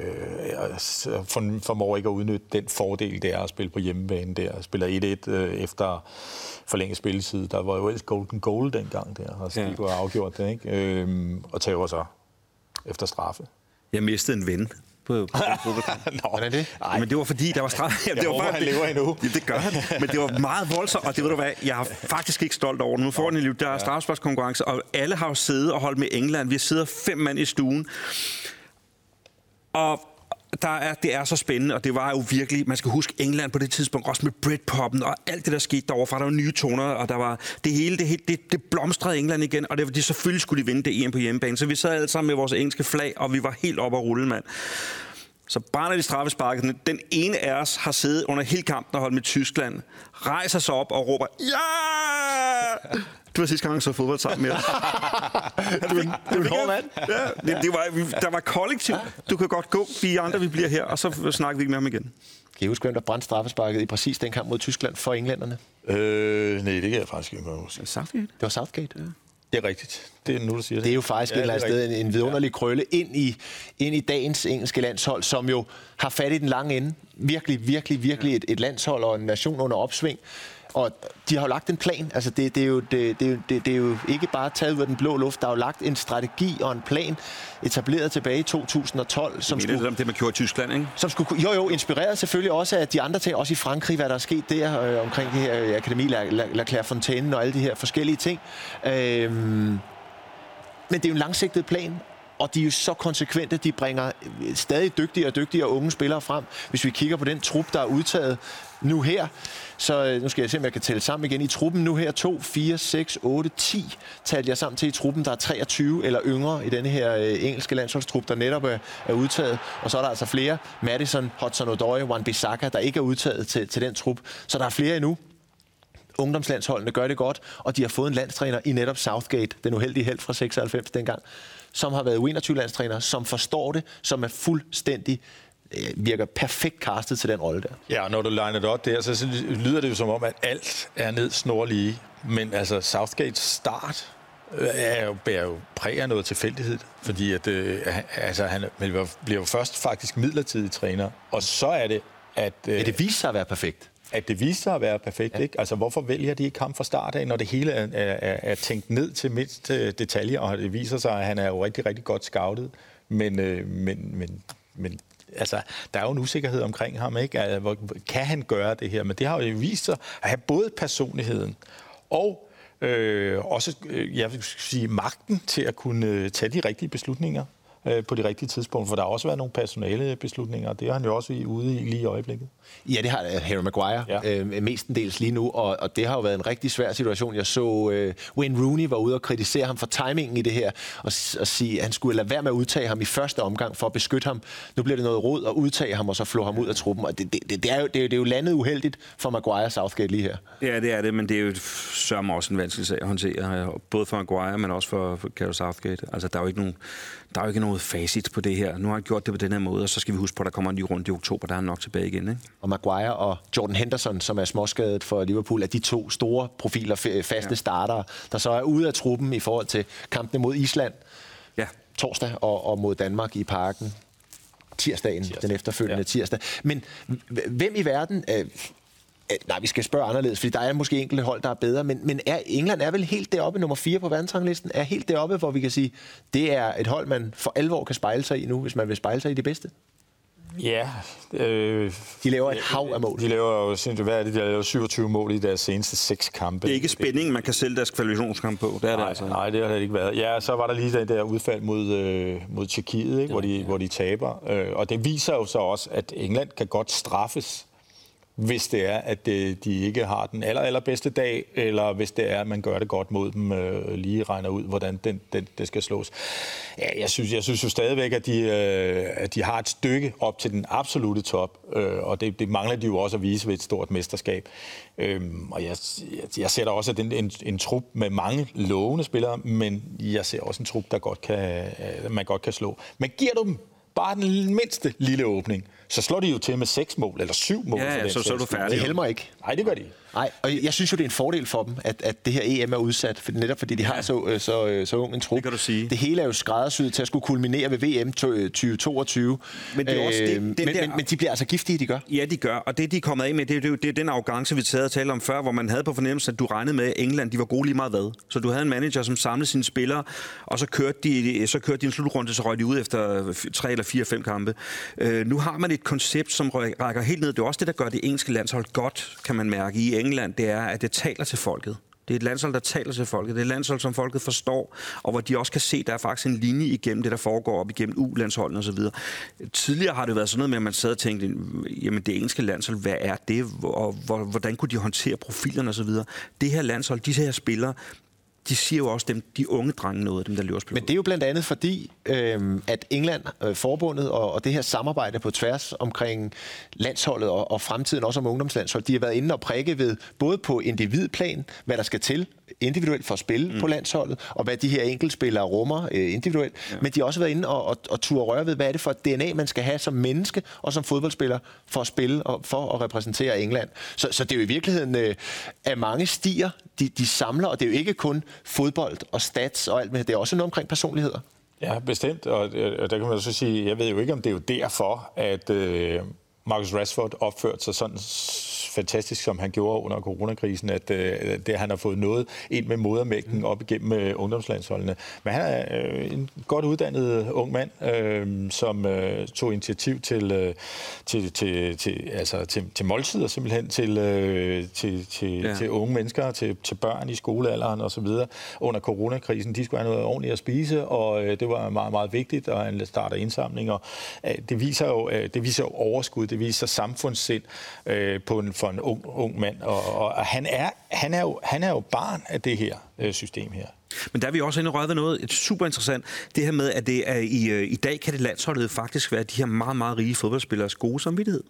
Speaker 3: for, formår ikke at udnytte den fordel, det er at spille på hjemmebane der. Spiller 1-1 øh, efter forlænget spilletid. Der var jo ellers golden goal dengang der, og så ja. have afgjort det. Ikke? Øh, og tager så efter straffe.
Speaker 2: Jeg mistede en ven på, på
Speaker 1: Nå, Hvordan er det?
Speaker 2: Ej. Men det var fordi, der var straf.
Speaker 3: Jamen, det var bare, han lever endnu.
Speaker 2: Ja, det gør han. Men det var meget voldsomt, og det ved du hvad, jeg er faktisk ikke stolt over. Nu får den liv, der er strafsparkskonkurrence, og alle har jo siddet og holdt med England. Vi sidder fem mand i stuen. Og der er, det er så spændende, og det var jo virkelig, man skal huske England på det tidspunkt, også med Britpoppen og alt det, der skete derovre, for der var nye toner, og der var det hele, det, det, det blomstrede England igen, og det, det selvfølgelig skulle de vinde det EM på hjemmebane. Så vi sad alle sammen med vores engelske flag, og vi var helt oppe at rulle, mand. Så brænder de straffesparket. Den ene af os har siddet under hele kampen og holdt med Tyskland, rejser sig op og råber, ja! Det var sidste gang, jeg så fodbold sammen med os.
Speaker 1: du, du er en hård mand.
Speaker 2: Ja, det, det var, der var kollektiv. Du kan godt gå, vi andre vi bliver her, og så snakker vi ikke med ham igen.
Speaker 1: Kan I huske, hvem der brændte straffesparket i præcis den kamp mod Tyskland for englænderne?
Speaker 3: Øh, nej, det kan jeg faktisk ikke
Speaker 2: huske. Southgate?
Speaker 1: Det var Southgate, ja.
Speaker 3: Det er rigtigt. Det er nu, du siger det.
Speaker 1: Det er jo faktisk ja, et eller andet sted en, en vidunderlig krølle ind i, ind i dagens engelske landshold, som jo har fat i den lange ende. Virkelig, virkelig, virkelig et, et landshold og en nation under opsving. Og de har jo lagt en plan. Altså det, det, er jo, det, det, det, det er jo ikke bare taget ud af den blå luft. Der er jo lagt en strategi og en plan etableret tilbage i 2012. Som
Speaker 2: skulle, det, det, man gjorde i Tyskland, ikke?
Speaker 1: Som skulle, jo, jo, inspireret selvfølgelig også af de andre ting, også i Frankrig, hvad der er sket der øh, omkring det her Akademi La, La, La Clairefontaine og alle de her forskellige ting. Øh, Men det er jo en langsigtet plan, og de er jo så konsekvente, de bringer øh, stadig dygtigere og dygtigere unge spillere frem. Hvis vi kigger på den trup, der er udtaget nu her, så øh, nu skal jeg se, om jeg kan tælle sammen igen. I truppen nu her, 2, 4, 6, 8, 10 talte jeg sammen til i truppen, der er 23 eller yngre i denne her øh, engelske landsholdstrup, der netop er, er udtaget. Og så er der altså flere, Madison, Hudson Odoi, Wan Bissaka, der ikke er udtaget til, til den trup. Så der er flere endnu ungdomslandsholdene gør det godt, og de har fået en landstræner i netop Southgate, den uheldige held fra 96 dengang, som har været U21-landstræner, som forstår det, som er fuldstændig øh, virker perfekt castet til den rolle der.
Speaker 3: Ja, når du legner det op der, så lyder det jo som om, at alt er ned snorlige. Men altså, Southgates start øh, er jo, bærer jo præg af noget tilfældighed, fordi at, øh, altså, han bliver jo først faktisk midlertidig træner, og så er det, at...
Speaker 1: Øh, ja, det viser sig at være perfekt
Speaker 3: at det viser sig at være perfekt. Ja. Ikke? Altså, hvorfor vælger de ikke ham fra start af, når det hele er, er, er tænkt ned til mindst øh, detaljer, og det viser sig, at han er jo rigtig, rigtig godt scoutet. Men, øh, men, men, men altså, der er jo en usikkerhed omkring ham. Ikke? Altså, hvor, kan han gøre det her? Men det har jo vist sig at have både personligheden og øh, også, øh, jeg vil sige, magten til at kunne tage de rigtige beslutninger øh, på de rigtige tidspunkter, for der har også været nogle personale beslutninger, og det er han jo også ude i lige i øjeblikket.
Speaker 1: Ja, det har Harry Maguire ja. øh, mestendels lige nu, og, og det har jo været en rigtig svær situation. Jeg så øh, Wayne Rooney var ude og kritisere ham for timingen i det her, og, og sige, at han skulle lade være med at udtage ham i første omgang for at beskytte ham. Nu bliver det noget råd at udtage ham, og så flå ham ud af truppen, og det, det, det, det, er, jo, det, er, jo, det er jo landet uheldigt for Maguire Southgate lige her.
Speaker 2: Ja, det er det, men det er jo sørme også en vanskelig sag at håndtere, både for Maguire, men også for, for Carol Southgate. Altså, der er jo ikke nogen der er jo ikke noget facit på det her. Nu har han gjort det på den her måde, og så skal vi huske på, at der kommer en ny runde i oktober, der er han nok tilbage igen. Ikke?
Speaker 1: Og Maguire og Jordan Henderson, som er småskadet for Liverpool, er de to store profiler, faste ja. starter, der så er ude af truppen i forhold til kampene mod Island ja. torsdag og, og mod Danmark i parken tirsdagen, tirsdag. den efterfølgende ja. tirsdag. Men hvem i verden... Øh, Nej, vi skal spørge anderledes, fordi der er måske enkelte hold, der er bedre, men, men er, England er vel helt deroppe, nummer 4 på verdensranglisten, er helt deroppe, hvor vi kan sige, det er et hold, man for alvor kan spejle sig i nu, hvis man vil spejle sig i det bedste?
Speaker 3: Ja. Øh,
Speaker 1: de laver et hav af mål.
Speaker 3: De laver jo, hvad er det, de laver 27 mål i deres seneste seks kampe.
Speaker 2: Det er ikke spænding, man kan sælge deres kvalifikationskamp på. Det er
Speaker 3: nej,
Speaker 2: det altså.
Speaker 3: nej, det har det ikke været. Ja, så var der lige den der udfald mod, øh, mod Tjekkiet, ikke, hvor, de, ja. hvor de taber. Øh, og det viser jo så også, at England kan godt straffes hvis det er, at øh, de ikke har den aller, allerbedste dag, eller hvis det er, at man gør det godt mod dem, øh, lige regner ud, hvordan den, den, det skal slås. Ja, jeg, synes, jeg synes jo stadigvæk, at de, øh, at de har et stykke op til den absolute top, øh, og det, det mangler de jo også at vise ved et stort mesterskab. Øh, og jeg, jeg, jeg ser da også, at det en, en trup med mange lovende spillere, men jeg ser også en trup, der godt kan, øh, man godt kan slå. Men giver du dem bare den mindste lille åbning, så slår de jo til med seks mål, eller syv mål.
Speaker 2: Ja,
Speaker 3: ja
Speaker 2: så, så er du færdig.
Speaker 1: Det helmer ikke.
Speaker 3: Nej, det gør de
Speaker 1: Nej, og jeg synes jo, det er en fordel for dem, at, at det her EM er udsat, for netop fordi de har så, øh, så, øh, så ung en trup.
Speaker 2: Det kan du sige.
Speaker 1: Det hele er jo skræddersyet til at skulle kulminere ved VM 2022.
Speaker 2: Men, det er også det,
Speaker 1: øh, men, der... men, men de bliver altså giftige, de gør.
Speaker 2: Ja, de gør, og det de er kommet af med, det, det, det er den arrogance, vi sad og talte om før, hvor man havde på fornemmelse, at du regnede med, at England de var gode lige meget hvad. Så du havde en manager, som samlede sine spillere, og så kørte de, så kørte de en slutrunde, så røg de ud efter tre eller fire, fem kampe. Øh, nu har man et koncept, som rækker helt ned. Det er også det, der gør det engelske landshold godt, kan man mærke i England. Det er, at det taler til folket. Det er et landshold, der taler til folket. Det er et landshold, som folket forstår, og hvor de også kan se, at der er faktisk en linje igennem det, der foregår op igennem U-landsholdene osv. Tidligere har det været sådan noget med, at man sad og tænkte, jamen det engelske landshold, hvad er det, og hvordan kunne de håndtere profilerne osv. Det her landshold, de her spillere, de siger jo også dem, de unge drenge noget, dem der løber
Speaker 1: Men det er jo blandt andet fordi, øh, at England, øh, forbundet og, og det her samarbejde på tværs omkring landsholdet og, og fremtiden også om ungdomslandshold, de har været inde og prikke ved, både på individplan, hvad der skal til individuelt for at spille mm. på landsholdet, og hvad de her enkeltspillere rummer øh, individuelt, ja. men de har også været inde og, og, og turde røre ved, hvad er det for et DNA, man skal have som menneske og som fodboldspiller for at spille og for at repræsentere England. Så, så det er jo i virkeligheden øh, af mange stier, de, de samler, og det er jo ikke kun fodbold og stats og alt, med. det er også noget omkring personligheder.
Speaker 3: Ja, bestemt. Og, og der kan man så sige, jeg ved jo ikke, om det er jo derfor, at, øh, Marcus Rashford opført sig sådan fantastisk, som han gjorde under coronakrisen, at øh, det, han har fået noget ind med modermælken op igennem øh, ungdomslandsholdene. Men han er øh, en godt uddannet ung mand, øh, som øh, tog initiativ til, øh, til, til, til, altså, til, til måltider simpelthen, til, øh, til, til,
Speaker 2: ja.
Speaker 3: til unge mennesker, til, til børn i skolealderen osv. under coronakrisen. De skulle have noget ordentligt at spise, og øh, det var meget, meget vigtigt, og han starter indsamlinger. Øh, det, viser jo, øh, det viser jo overskud, det viser samfundssind øh, på en, for en ung, ung mand, og, og, og han, er, han, er jo, han er jo barn af det her øh, system her.
Speaker 2: Men der er vi også inde og røre ved noget et super interessant. Det her med, at det er i, øh, i dag kan det landsholdet faktisk være de her meget, meget rige fodboldspillers gode samvittighed.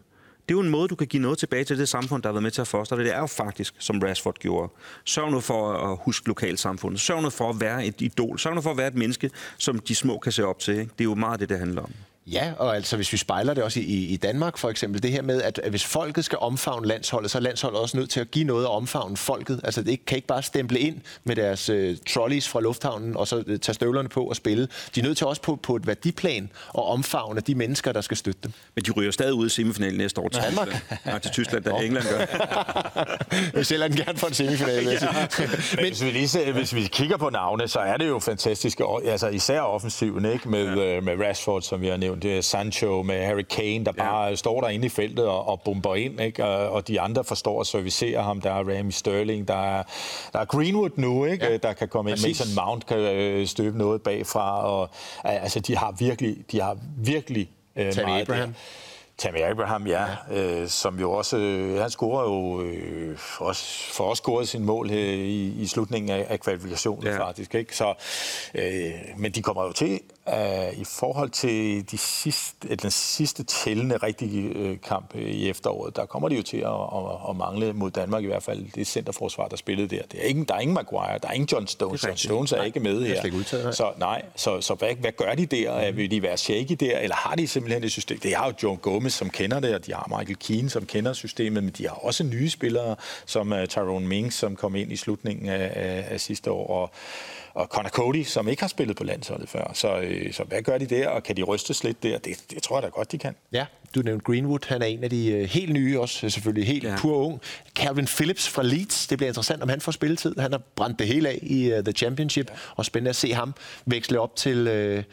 Speaker 2: Det er jo en måde, du kan give noget tilbage til det samfund, der har været med til at foster det. Det er jo faktisk, som Rashford gjorde. Sørg nu for at huske lokalsamfundet. Sørg nu for at være et idol. Sørg nu for at være et menneske, som de små kan se op til. Ikke? Det er jo meget det, det handler om.
Speaker 1: Ja, og altså hvis vi spejler det også i, i Danmark for eksempel, det her med, at, at hvis folket skal omfavne landsholdet, så er landsholdet også nødt til at give noget at omfavne folket. Altså det ikke- kan ikke bare stemple ind med deres øh, trolleys fra lufthavnen, og så øh, tage støvlerne på og spille. De er nødt til også på, på et værdiplan at omfavne de mennesker, der skal støtte dem.
Speaker 2: Men de ryger stadig ud i semifinalen næste år til
Speaker 1: Danmark?
Speaker 2: Tyskland. Nej, til Tyskland, da England gør.
Speaker 1: Vi sælger den gerne for en semifinale. sige.
Speaker 3: Men hvis vi, lige ser, hvis vi kigger på navne, så er det jo fantastiske, og- altså især offensiven, ikke? Med, ja. med Rashford, som vi har nævnt, det er Sancho, med Harry Kane, der bare ja. står derinde i feltet og, og bomber ind, ikke? Og, og de andre forstår at servicere ham. Der er Rami Sterling, der er, der er Greenwood nu, ikke? Ja. der kan komme ind. Mason Mount kan øh, støbe noget bagfra, og altså, de har virkelig, de har virkelig øh,
Speaker 1: Tammy
Speaker 3: meget
Speaker 1: Abraham.
Speaker 3: Der. Tammy Abraham, ja, ja. Øh, som jo også, øh, han scorer jo øh, for, os, for os scoret sin mål her i, i slutningen af, af kvalifikationen
Speaker 2: ja.
Speaker 3: faktisk, ikke? Så, øh, men de kommer jo til, øh, i forhold til de sidste, den sidste tællende rigtige øh, kamp øh, i efteråret, der kommer de jo til at, at, at mangle mod Danmark i hvert fald det centerforsvar, der spillede der. Det er ingen, der er ingen Maguire, der er ingen John Stones. John. Stones er ikke med her.
Speaker 1: ikke udtaget, nej.
Speaker 3: Så nej, så, så hvad, hvad gør de der? Mm. Vil de være shaky der, eller har de simpelthen et system? Det er jo Joe Gomez, som kender det, og de har Michael Keane, som kender systemet, men de har også nye spillere, som uh, Tyrone Mings, som kom ind i slutningen af, af, af sidste år, og, og Connor Cody, som ikke har spillet på landsholdet før. Så, øh, så hvad gør de der, og kan de rystes lidt der? Det, det tror jeg da godt, de kan.
Speaker 1: Ja, du nævnte Greenwood. Han er en af de øh, helt nye, også selvfølgelig helt
Speaker 2: Ja.
Speaker 1: ja. pur ung. Calvin Phillips fra Leeds. Det bliver interessant, om han får spilletid. Han har brændt det hele af i uh, The Championship, og spændende at se ham veksle op til, uh,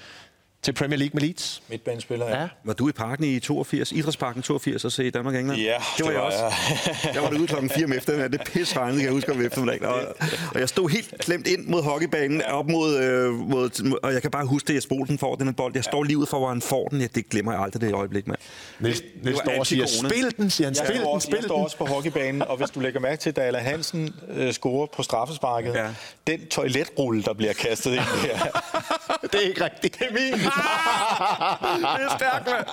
Speaker 1: til Premier League med Leeds.
Speaker 3: Midtbanespiller,
Speaker 1: Ja.
Speaker 2: Var du i parken i 82, Idrætsparken 82, og se Danmark-England?
Speaker 3: Ja,
Speaker 2: det var
Speaker 3: det
Speaker 2: jeg
Speaker 3: var
Speaker 2: også. Jeg var derude klokken 4 om eftermiddagen. Det pisse regnet, kan jeg huske om eftermiddagen. Og, og jeg stod helt klemt ind mod hockeybanen, op mod, øh, mod, og jeg kan bare huske, at Jesper Olsen får den her bold. Jeg står lige ud for, hvor han får den. Ja, det glemmer jeg aldrig det øjeblik, mand.
Speaker 1: Niels, Niels står og siger, spil den, siger han.
Speaker 3: Jeg
Speaker 1: Spil den,
Speaker 3: også,
Speaker 1: spil
Speaker 3: jeg står
Speaker 1: den.
Speaker 3: også på hockeybanen, og hvis du lægger mærke til, da Allan Hansen øh, scorer på straffesparket,
Speaker 2: Ja.
Speaker 3: ja. den toiletrulle, der bliver kastet ind her,
Speaker 1: Det er ikke rigtigt.
Speaker 3: det er min.
Speaker 2: Det er stærkt, mand.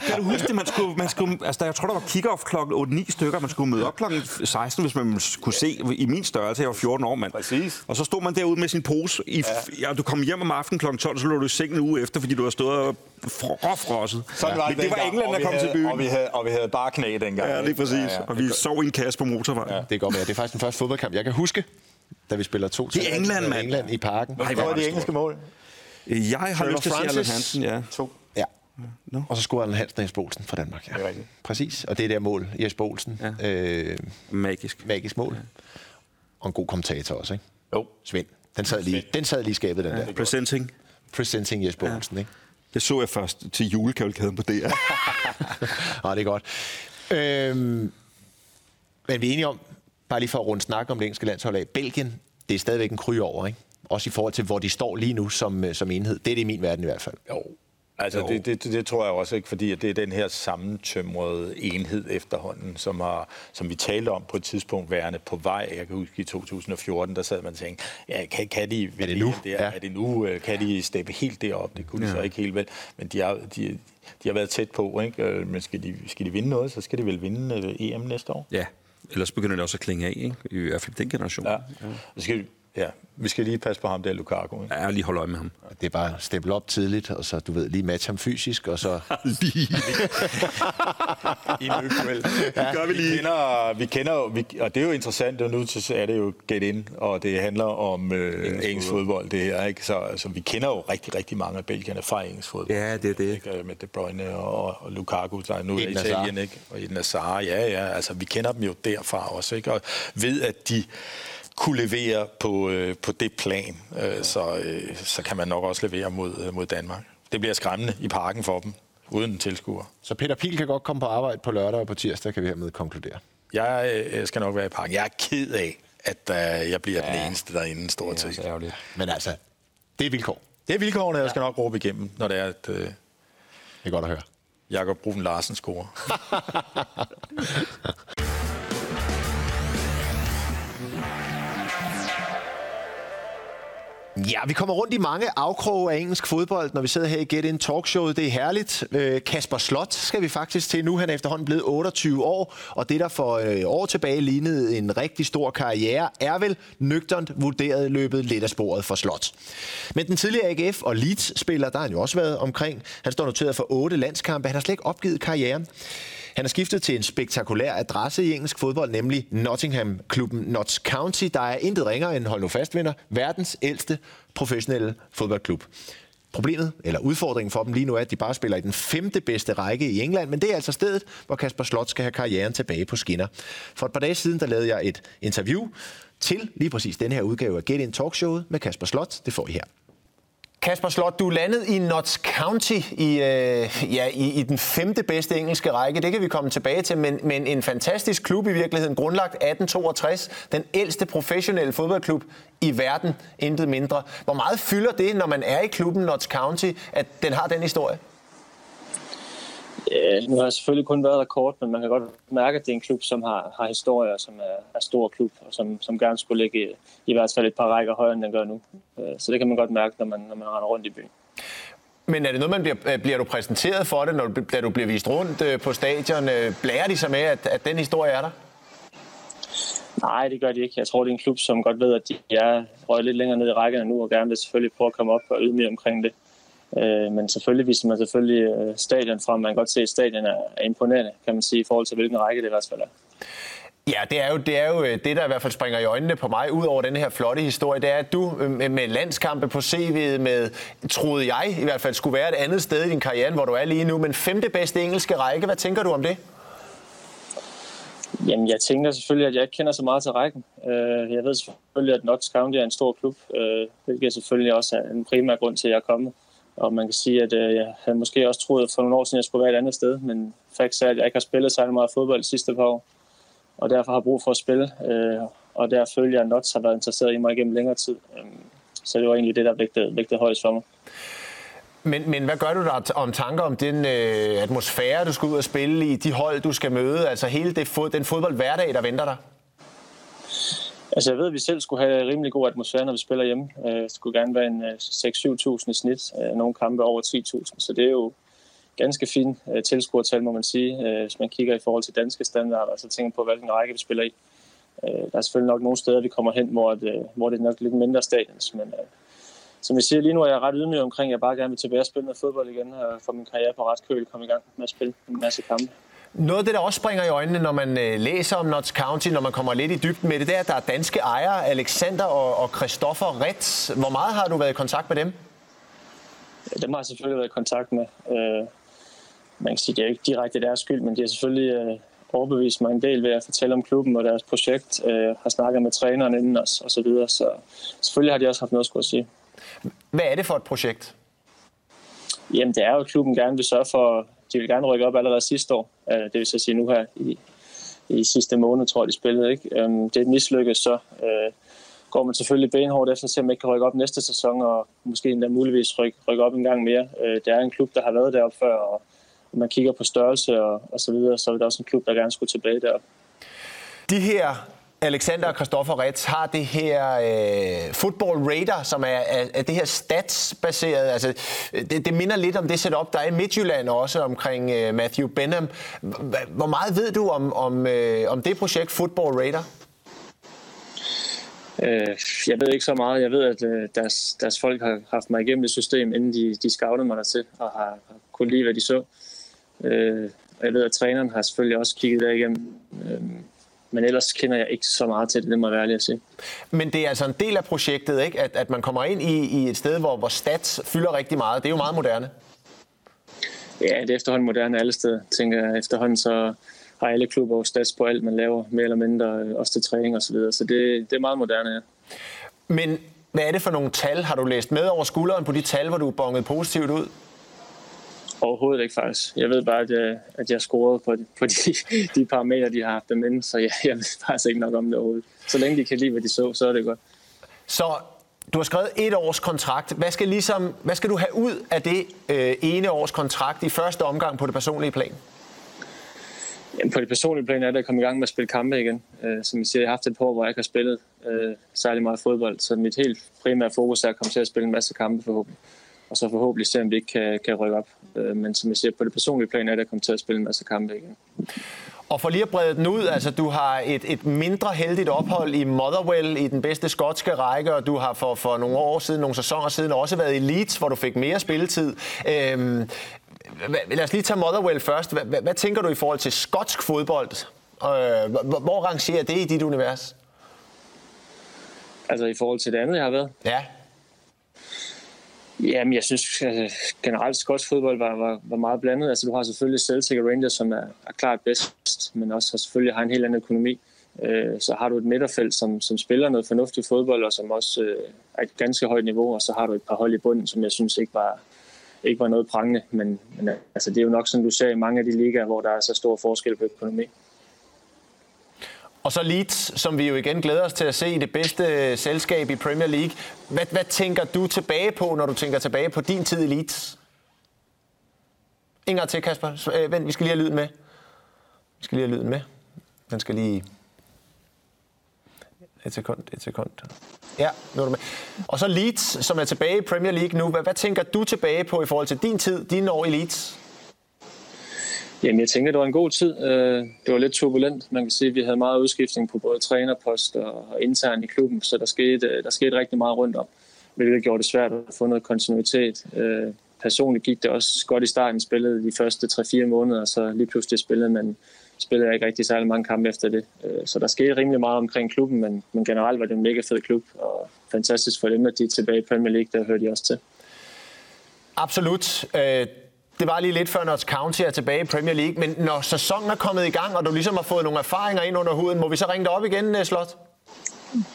Speaker 2: Kan du huske det? Man skulle, man skulle, altså, jeg tror, der var kick-off klokken 8-9 stykker. Man skulle møde op klokken 16, hvis man kunne se i min størrelse. Jeg var 14 år, mand.
Speaker 3: Præcis.
Speaker 2: Og så stod man derude med sin pose. I, ja. ja. du kom hjem om aftenen klokken 12, så lå du i sengen en uge efter, fordi du havde stået og råfrosset.
Speaker 3: Sådan var
Speaker 2: Men
Speaker 3: det,
Speaker 2: det var England, der kom
Speaker 3: havde,
Speaker 2: til byen.
Speaker 3: Og vi, havde, og vi havde bare knæ dengang.
Speaker 2: Ja, lige præcis. Ja, ja. Og vi sov i en kasse på motorvejen. Ja.
Speaker 1: Det godt være. Det er faktisk den første fodboldkamp, jeg kan huske, da vi spiller 2
Speaker 2: Det er England, mand.
Speaker 1: England i parken.
Speaker 2: Ej,
Speaker 3: Hvad
Speaker 2: hvor
Speaker 3: var
Speaker 2: var
Speaker 3: de
Speaker 2: det
Speaker 3: engelske mål?
Speaker 2: Jeg har
Speaker 1: Trevor
Speaker 2: lyst til at sige Allan
Speaker 1: Francis.
Speaker 2: Hansen, ja.
Speaker 3: To.
Speaker 1: Ja.
Speaker 2: Nå.
Speaker 1: Og så scorede Allan Hansen og Jesper Olsen fra Danmark. Ja.
Speaker 3: Det er rigtigt.
Speaker 1: Præcis. Og det er der mål, Jesper Olsen.
Speaker 2: Ja.
Speaker 1: Øh,
Speaker 2: Magisk.
Speaker 1: magisk mål. Og en god kommentator også, ikke?
Speaker 3: Jo.
Speaker 1: Svend. Den sad lige, den sad lige skabet, den der.
Speaker 2: Presenting.
Speaker 1: Presenting Jesper Olsen, ikke?
Speaker 2: Det så jeg først til julekavalkaden på DR.
Speaker 1: Nej, det er godt. Øhm, men vi er enige om, bare lige for at runde snak om det engelske landshold af, Belgien, det er stadigvæk en kry over, ikke? Også i forhold til, hvor de står lige nu som, øh, som enhed. Det er det i min verden i hvert fald.
Speaker 3: Jo. Altså,
Speaker 2: Jo.
Speaker 3: det, det, det, tror jeg også ikke, fordi at det er den her sammentømrede enhed efterhånden, som, har, som vi talte om på et tidspunkt værende på vej. Jeg kan huske i 2014, der sad man og tænkte, ja, kan, kan de...
Speaker 1: Er det nu?
Speaker 3: Der,
Speaker 1: Ja.
Speaker 3: Er det nu? øh, Kan de steppe helt derop? Det kunne de så ikke helt vel. Men de har, de, de har været tæt på, ikke? Øh, Men skal de, skal de vinde noget, så skal de vel vinde EM næste år.
Speaker 2: ja, ellers begynder det også at klinge af, ikke? I hvert fald den generation.
Speaker 3: Ja. Så skal, Ja, vi skal lige passe på ham der, Lukaku. Ikke?
Speaker 2: Ja, lige holde øje med ham.
Speaker 1: Det er bare stempel op tidligt, og så, du ved, lige matche ham fysisk, og så...
Speaker 2: lige.
Speaker 3: I en ja, gør vi lige. Vi kender, vi kender jo- vi, og det er jo interessant, og nu så er det jo get in, og det handler om øh, engelsk, engelsk fodbold, det her. Ikke? Så altså, vi kender jo rigtig, rigtig mange af belgierne fra engelsk fodbold.
Speaker 2: Ja, det er det.
Speaker 3: Ikke? Med De Bruyne og, og Lukaku, der er nu i. Italien, ikke? Og Eden Hazard, ja, ja. Altså, vi kender dem jo derfra også, ikke? Og ved, at de kunne levere på, øh, på det plan, øh, så, øh, så kan man nok også levere mod, øh, mod Danmark. Det bliver skræmmende i parken for dem, uden en tilskuer.
Speaker 1: Så Peter Pil kan godt komme på arbejde på lørdag og på tirsdag, kan vi hermed konkludere.
Speaker 3: Jeg øh, skal nok være i parken. Jeg er ked af, at øh, jeg bliver ja. den eneste derinde, stort set.
Speaker 1: Men altså, det er vilkår.
Speaker 3: Det er vilkårene, jeg skal nok råbe igennem, når det er, at øh,
Speaker 1: Det er godt at høre.
Speaker 3: Jakob Brun Larsen scorer.
Speaker 1: Ja, vi kommer rundt i mange afkroge af engelsk fodbold, når vi sidder her i Get In Talkshow. Det er herligt. Øh, Kasper Slot skal vi faktisk til nu. Han er efterhånden blevet 28 år, og det, der for øh, år tilbage lignede en rigtig stor karriere, er vel nøgternt vurderet løbet lidt af sporet for Slot. Men den tidligere AGF og Leeds-spiller, der har han jo også været omkring. Han står noteret for otte landskampe. Han har slet ikke opgivet karrieren. Han er skiftet til en spektakulær adresse i engelsk fodbold, nemlig Nottingham-klubben Notts County, der er intet ringere end, hold nu fastvinder, verdens ældste professionelle fodboldklub. Problemet, eller udfordringen for dem lige nu er, at de bare spiller i den femte bedste række i England, men det er altså stedet, hvor Kasper Slot skal have karrieren tilbage på skinner. For et par dage siden, der lavede jeg et interview til lige præcis den her udgave af Get In Talkshowet med Kasper Slot. Det får I her. Kasper Slot, du er landet i Notts County i, øh, ja, i, i den femte bedste engelske række. Det kan vi komme tilbage til, men, men en fantastisk klub i virkeligheden, grundlagt 1862. Den ældste professionelle fodboldklub i verden, intet mindre. Hvor meget fylder det, når man er i klubben Notts County, at den har den historie?
Speaker 4: Ja, nu har jeg selvfølgelig kun været der kort, men man kan godt mærke, at det er en klub, som har, har historie, og som er, er stor klub, og som, som gerne skulle ligge i, i hvert fald et par rækker højere, end den gør nu. Øh, Så det kan man godt mærke, når man, når man render rundt i byen.
Speaker 1: Men er det noget, man bliver, bliver du præsenteret for det, når du, da du bliver vist rundt øh, på stadion? Øh, Blærer de sig med, at, at den historie er der?
Speaker 4: Nej, det gør de ikke. Jeg tror, det er en klub, som godt ved, at de er røget lidt længere ned i rækkerne nu, og gerne vil selvfølgelig prøve at komme op og yde mere omkring det. Øh, Men selvfølgelig viser man selvfølgelig øh, stadion frem. Man kan godt se, at stadion er er imponerende, kan man sige, i forhold til, hvilken række det i hvert fald er.
Speaker 1: Ja, det er, jo, det er jo øh, det, der i hvert fald springer i øjnene på mig, ud over den her flotte historie, det er, at du øh, med landskampe på CV'et med, troede jeg i hvert fald, skulle være et andet sted i din karriere, hvor du er lige nu, men femte bedste engelske række. Hvad tænker du om det?
Speaker 4: Jamen, jeg tænker selvfølgelig, at jeg ikke kender så meget til rækken. Jeg ved selvfølgelig, at Notts County er en stor klub, hvilket selvfølgelig også er en primær grund til, at jeg er kommet. Og man kan sige, at øh, jeg havde måske også troet for nogle år siden, at jeg skulle være et andet sted, men faktisk er, at jeg ikke har spillet særlig meget fodbold de sidste par år, og derfor har brug for at spille. øh, Og der følger jeg, at Notts har været interesseret i mig igennem længere tid. Øh, Så det var egentlig det, der vægtede, vægtede højst for mig.
Speaker 1: Men, men hvad gør du der om tanker om den øh, atmosfære, du skal ud og spille i, de hold, du skal møde, altså hele det, fod, den fodboldhverdag, der venter dig?
Speaker 4: Altså, jeg ved, at vi selv skulle have rimelig god atmosfære, når vi spiller hjemme. Øh, Det skulle gerne være en øh, 6-7.000 i snit. Øh, nogle kampe over 10.000. Så det er jo ganske fint øh, tilskuertal, må man sige. Øh, hvis man kigger i forhold til danske standarder, og så tænker på, hvilken række vi spiller i. Øh, Der er selvfølgelig nok nogle steder, vi kommer hen, hvor, det, hvor det er nok lidt mindre stadions. Men øh, som jeg siger, lige nu er jeg ret ydmyg omkring, at jeg bare gerne vil tilbage og spille noget fodbold igen, og få min karriere på ret køl, komme i gang med at spille en masse kampe.
Speaker 1: Noget af det, der også springer i øjnene, når man øh, læser om Notts County, når man kommer lidt i dybden med det, det er, at der er danske ejere, Alexander og, og Christoffer Ritz. Hvor meget har du været i kontakt med dem?
Speaker 4: Dem har jeg selvfølgelig været i kontakt med. Øh, man kan sige, det er ikke direkte deres skyld, men de har selvfølgelig øh, overbevist mig en del ved at fortælle om klubben og deres projekt. Øh, har snakket med træneren inden os og så videre, så selvfølgelig har de også haft noget at skulle sige.
Speaker 1: Hvad er det for et projekt?
Speaker 4: Jamen, det er jo, at klubben gerne vil sørge for, de vil gerne rykke op allerede sidste år. Øh, Det vil så sige nu her i, i sidste måned, tror jeg, de spillede. Ikke? Øhm, Det er mislykket, så øh, går man selvfølgelig benhårdt efter så man ikke kan rykke op næste sæson, og måske endda muligvis rykke, rykke op en gang mere. Øh, Det er en klub, der har været deroppe før, og når man kigger på størrelse og, og så videre, så er det også en klub, der gerne skulle tilbage deroppe.
Speaker 1: De her Alexander og Christoffer Ritz har det her øh, football radar, som er, er, er det her statsbaseret. Altså, det, det minder lidt om det setup, der er i Midtjylland også omkring øh, Matthew Benham. Hvor meget ved du om, om, øh, om det projekt Football Radar?
Speaker 4: Øh, jeg ved ikke så meget. Jeg ved, at øh, deres, deres folk har haft mig igennem det system, inden de, de scoutede mig til, og har, har kunnet lide, hvad de så. Øh, og jeg ved, at træneren har selvfølgelig også kigget der igennem. Øh, men ellers kender jeg ikke så meget til det, det må være ærlig at sige.
Speaker 1: Men det er altså en del af projektet, ikke? At, at man kommer ind i, i et sted, hvor, hvor stats fylder rigtig meget. Det er jo meget moderne.
Speaker 4: Ja, det er efterhånden moderne alle steder, tænker jeg. Efterhånden så har alle klubber stats på alt, man laver, mere eller mindre, øh, også til træning osv. Så, videre. så det, det er meget moderne, ja.
Speaker 1: Men hvad er det for nogle tal? Har du læst med over skulderen på de tal, hvor du er bonget positivt ud?
Speaker 4: Overhovedet ikke faktisk. Jeg ved bare, at jeg, at jeg scorede på, de, på de, de parametre, de har haft dem inde, så jeg, jeg ved faktisk ikke nok om det overhovedet. Så længe de kan lide, hvad de så, så er det godt.
Speaker 1: Så du har skrevet et års kontrakt. Hvad skal, ligesom, hvad skal du have ud af det øh, ene års kontrakt i første omgang på det personlige plan?
Speaker 4: Jamen, på det personlige plan er det at komme i gang med at spille kampe igen. Øh, som jeg siger, jeg har haft et par år, hvor jeg ikke har spillet øh, særlig meget fodbold, så mit helt primære fokus er at komme til at spille en masse kampe forhåbentlig. Og så forhåbentlig se, om vi ikke kan, kan rykke op. Øh, men som jeg siger, på det personlige plan er det at komme til at spille en masse kampe igen.
Speaker 1: Og for lige at brede den ud, altså du har et, et mindre heldigt ophold i Motherwell i den bedste skotske række, og du har for, for nogle år siden, nogle sæsoner siden, også været i Leeds, hvor du fik mere spilletid. Øhm, lad os lige tage Motherwell først. Hvad, hvad, hvad tænker du i forhold til skotsk fodbold? Øh, hvor, hvor rangerer det i dit univers?
Speaker 4: Altså i forhold til det andet, jeg har været?
Speaker 1: Ja.
Speaker 4: Jamen, jeg synes at generelt skotsk fodbold var, var, var meget blandet. Altså, du har selvfølgelig Celtic og Rangers, som er, er klart bedst, men også har selvfølgelig har en helt anden økonomi. Øh, så har du et midterfelt, som, som spiller noget fornuftigt fodbold, og som også øh, er et ganske højt niveau, og så har du et par hold i bunden, som jeg synes ikke var, ikke var noget prangende. Men, men altså, det er jo nok som du ser i mange af de ligaer, hvor der er så stor forskel på økonomi.
Speaker 1: Og så Leeds, som vi jo igen glæder os til at se i det bedste selskab i Premier League. Hvad, hvad tænker du tilbage på, når du tænker tilbage på din tid i Leeds? Ingen til, Kasper. Øh, vent, vi skal lige have lyden med. Vi skal lige have lyden med. Den skal lige... Et sekund, et sekund. Ja, nu er du med. Og så Leeds, som er tilbage i Premier League nu. Hvad, hvad tænker du tilbage på i forhold til din tid, dine år i Leeds?
Speaker 4: Jamen, jeg tænker, det var en god tid. Øh, det var lidt turbulent. Man kan sige, at vi havde meget udskiftning på både trænerpost og intern i klubben, så der skete, øh, der skete rigtig meget rundt om, hvilket gjorde det svært at få noget kontinuitet. Øh, personligt gik det også godt i starten, spillede de første 3-4 måneder, og så lige pludselig spillede man spillede jeg ikke rigtig særlig mange kampe efter det. Så der skete rimelig meget omkring klubben, men, men generelt var det en mega fed klub, og fantastisk for dem, at de er tilbage i Premier League, der hørte de også til.
Speaker 1: Absolut. Det var lige lidt før Notts County er tilbage i Premier League, men når sæsonen er kommet i gang, og du ligesom har fået nogle erfaringer ind under huden, må vi så ringe dig op igen, øh, Slot?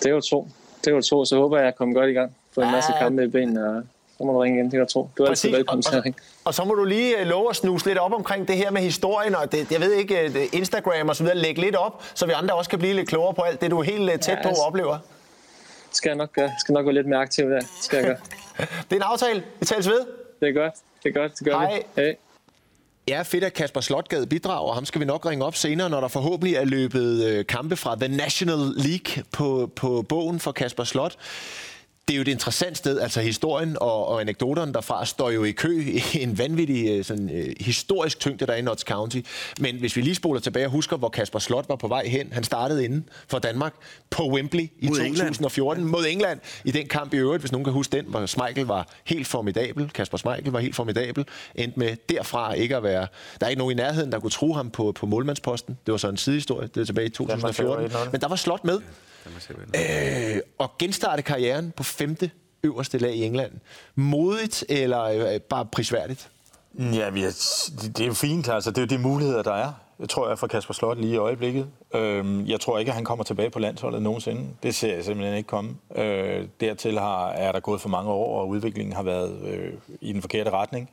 Speaker 4: Det var to. Det var to, så håber jeg, at jeg kommer godt i gang. Få en masse kampe i benene, og så må du ringe igen, det var to. Du er Præcis. altid velkommen til at ringe.
Speaker 1: Og så må du lige øh, love at snuse lidt op omkring det her med historien, og det, jeg ved ikke, øh, Instagram og så videre, lægge lidt op, så vi andre også kan blive lidt klogere på alt det, du er helt tæt ja, på og oplever.
Speaker 4: Skal jeg nok gøre. Jeg skal nok være lidt mere aktiv der. Skal jeg gøre.
Speaker 1: det er en aftale. Vi tales ved.
Speaker 4: Det er godt. Det er godt. Det gør
Speaker 1: Hej.
Speaker 4: vi. Hej.
Speaker 1: Ja, fedt, at Kasper Slotgade bidrager. Ham skal vi nok ringe op senere, når der forhåbentlig er løbet øh, kampe fra The National League på, på bogen for Kasper Slot det er jo et interessant sted. Altså historien og, og anekdoterne derfra står jo i kø i en vanvittig øh, sådan, uh, historisk tyngde der i Notts County. Men hvis vi lige spoler tilbage og husker, hvor Kasper Slot var på vej hen. Han startede inden for Danmark på Wembley i mod 2014 England. mod England. I den kamp i øvrigt, hvis nogen kan huske den, hvor Schmeichel var helt formidabel. Kasper Schmeichel var helt formidabel. Endte med derfra ikke at være... Der er ikke nogen i nærheden, der kunne tro ham på, på målmandsposten. Det var så en sidehistorie. Det var tilbage i 2014. Men der var Slot med. Øh, og genstarte karrieren på femte øverste lag i England. Modigt eller øh, bare prisværdigt?
Speaker 3: Ja, vi er, det er jo fint. Altså, det er jo de muligheder, der er. Jeg tror jeg for Kasper Slot lige i øjeblikket. Øhm, jeg tror ikke, at han kommer tilbage på landsholdet nogensinde. Det ser jeg simpelthen ikke komme. Øh, dertil har, er der gået for mange år, og udviklingen har været øh, i den forkerte retning.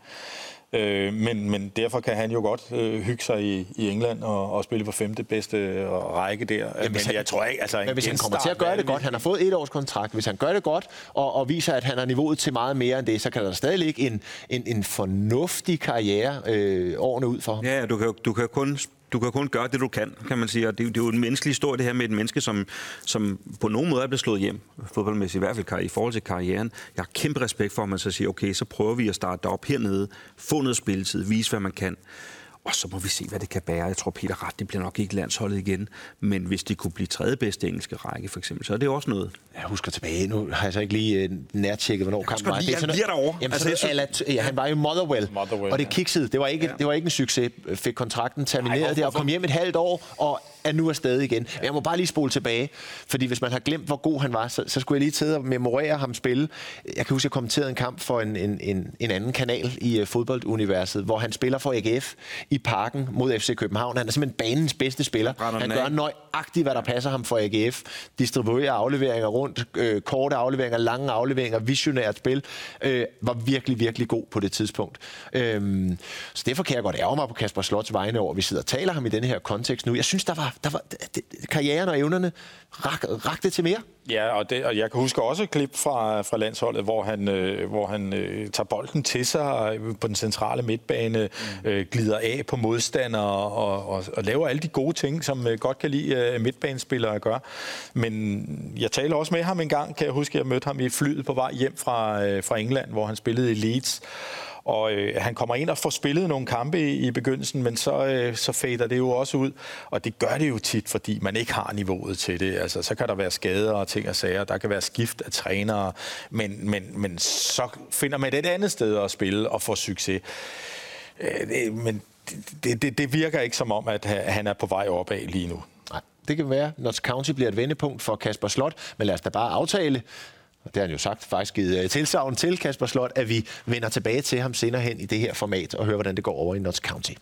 Speaker 3: Øh, men, men derfor kan han jo godt øh, hygge sig i, i England og, og spille på femte bedste øh, række der.
Speaker 1: Jamen, men han, jeg tror ikke, altså... Men hvis han kommer til at gøre det godt, han har fået et års kontrakt, hvis han gør det godt og, og viser, at han har niveauet til meget mere end det, så kan der stadig ligge en, en, en fornuftig karriere øh, årene ud for ham.
Speaker 2: Ja, du kan, du kan kun du kan kun gøre det, du kan, kan man sige. Og det, det er jo en menneskelig historie, det her med et menneske, som, som på nogen måde er blevet slået hjem, fodboldmæssigt i hvert fald i forhold til karrieren. Jeg har kæmpe respekt for, at man så siger, okay, så prøver vi at starte op hernede, få noget spilletid, vise, hvad man kan. Og så må vi se, hvad det kan bære. Jeg tror, Peter Ret, det bliver nok ikke landsholdet igen. Men hvis de kunne blive tredje bedste engelske række, for eksempel, så er det også noget.
Speaker 1: Jeg husker tilbage, nu har jeg så ikke lige uh, nærtjekket, hvornår kampen var.
Speaker 2: Lige,
Speaker 1: Det er
Speaker 2: bliver derovre.
Speaker 1: Jamen,
Speaker 2: Altså, jeg
Speaker 1: synes... ja, han var jo Motherwell,
Speaker 3: Motherwell,
Speaker 1: og det
Speaker 3: ja.
Speaker 1: kiksede. Det var ikke, ja. det var ikke en succes. Fik kontrakten termineret
Speaker 2: hvorfor-
Speaker 1: der og kom hjem et halvt år, og er nu afsted igen. Men jeg må bare lige spole tilbage, fordi hvis man har glemt, hvor god han var, så, så skulle jeg lige sidde og memorere ham spille. Jeg kan huske, jeg kommenterede en kamp for en, en, en, en anden kanal i uh, fodbolduniverset, hvor han spiller for AGF i parken mod FC København. Han er simpelthen banens bedste spiller. Han
Speaker 2: den
Speaker 1: gør nøjagtigt, hvad der passer ham for AGF. Distribuerer afleveringer rundt, øh, korte afleveringer, lange afleveringer, visionært spil. Øh, var virkelig, virkelig god på det tidspunkt. Øhm, så derfor kan jeg godt ærge mig på Kasper Slots vegne over, vi sidder og taler ham i denne her kontekst nu. Jeg synes, der var, der var det, karrieren og evnerne rak, rakte til mere.
Speaker 3: Ja, og, det, og jeg kan huske også et klip fra, fra landsholdet, hvor han, øh, hvor han øh, tager bolden til sig øh, på den centrale midtbane, øh, glider af på modstandere og, og, og laver alle de gode ting, som øh, godt kan lide øh, midtbanespillere at gøre. Men jeg talte også med ham en gang, kan jeg huske, jeg mødte ham i flyet på vej hjem fra, øh, fra England, hvor han spillede i Leeds. Og øh, han kommer ind og får spillet nogle kampe i, i begyndelsen, men så, øh, så fader det jo også ud. Og det gør det jo tit, fordi man ikke har niveauet til det. Altså, så kan der være skader og ting og sager. Der kan være skift af trænere. Men, men, men så finder man et andet sted at spille og få succes. Øh, det, men det, det, det virker ikke som om, at han er på vej opad lige nu.
Speaker 1: Nej, det kan være. når County bliver et vendepunkt for Kasper Slot, men lad os da bare aftale, og det har han jo sagt, faktisk givet øh, tilsavn til Kasper Slot, at vi vender tilbage til ham senere hen i det her format og hører, hvordan det går over i Notts County.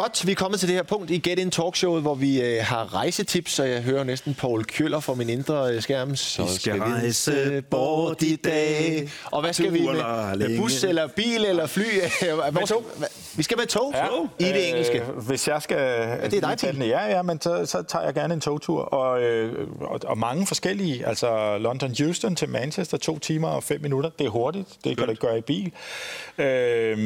Speaker 1: Godt, vi er kommet til det her punkt i Get In Talk Showet, hvor vi øh, har rejsetips, og jeg hører næsten Paul Kjøller fra min indre øh, skærm. Så
Speaker 2: Vi skal rejse bort i dag.
Speaker 1: Og hvad skal vi med? med? Bus eller bil eller fly? Hvor skal- Vi skal med tog i det engelske.
Speaker 3: Øh, hvis jeg skal... Ja,
Speaker 1: det er dig,
Speaker 3: den, Ja, ja, men så, så tager jeg gerne en togtur. Og, øh, og, og mange forskellige. Altså London Houston til Manchester, to timer og fem minutter. Det er hurtigt. Det kan du gøre i bil. Øh,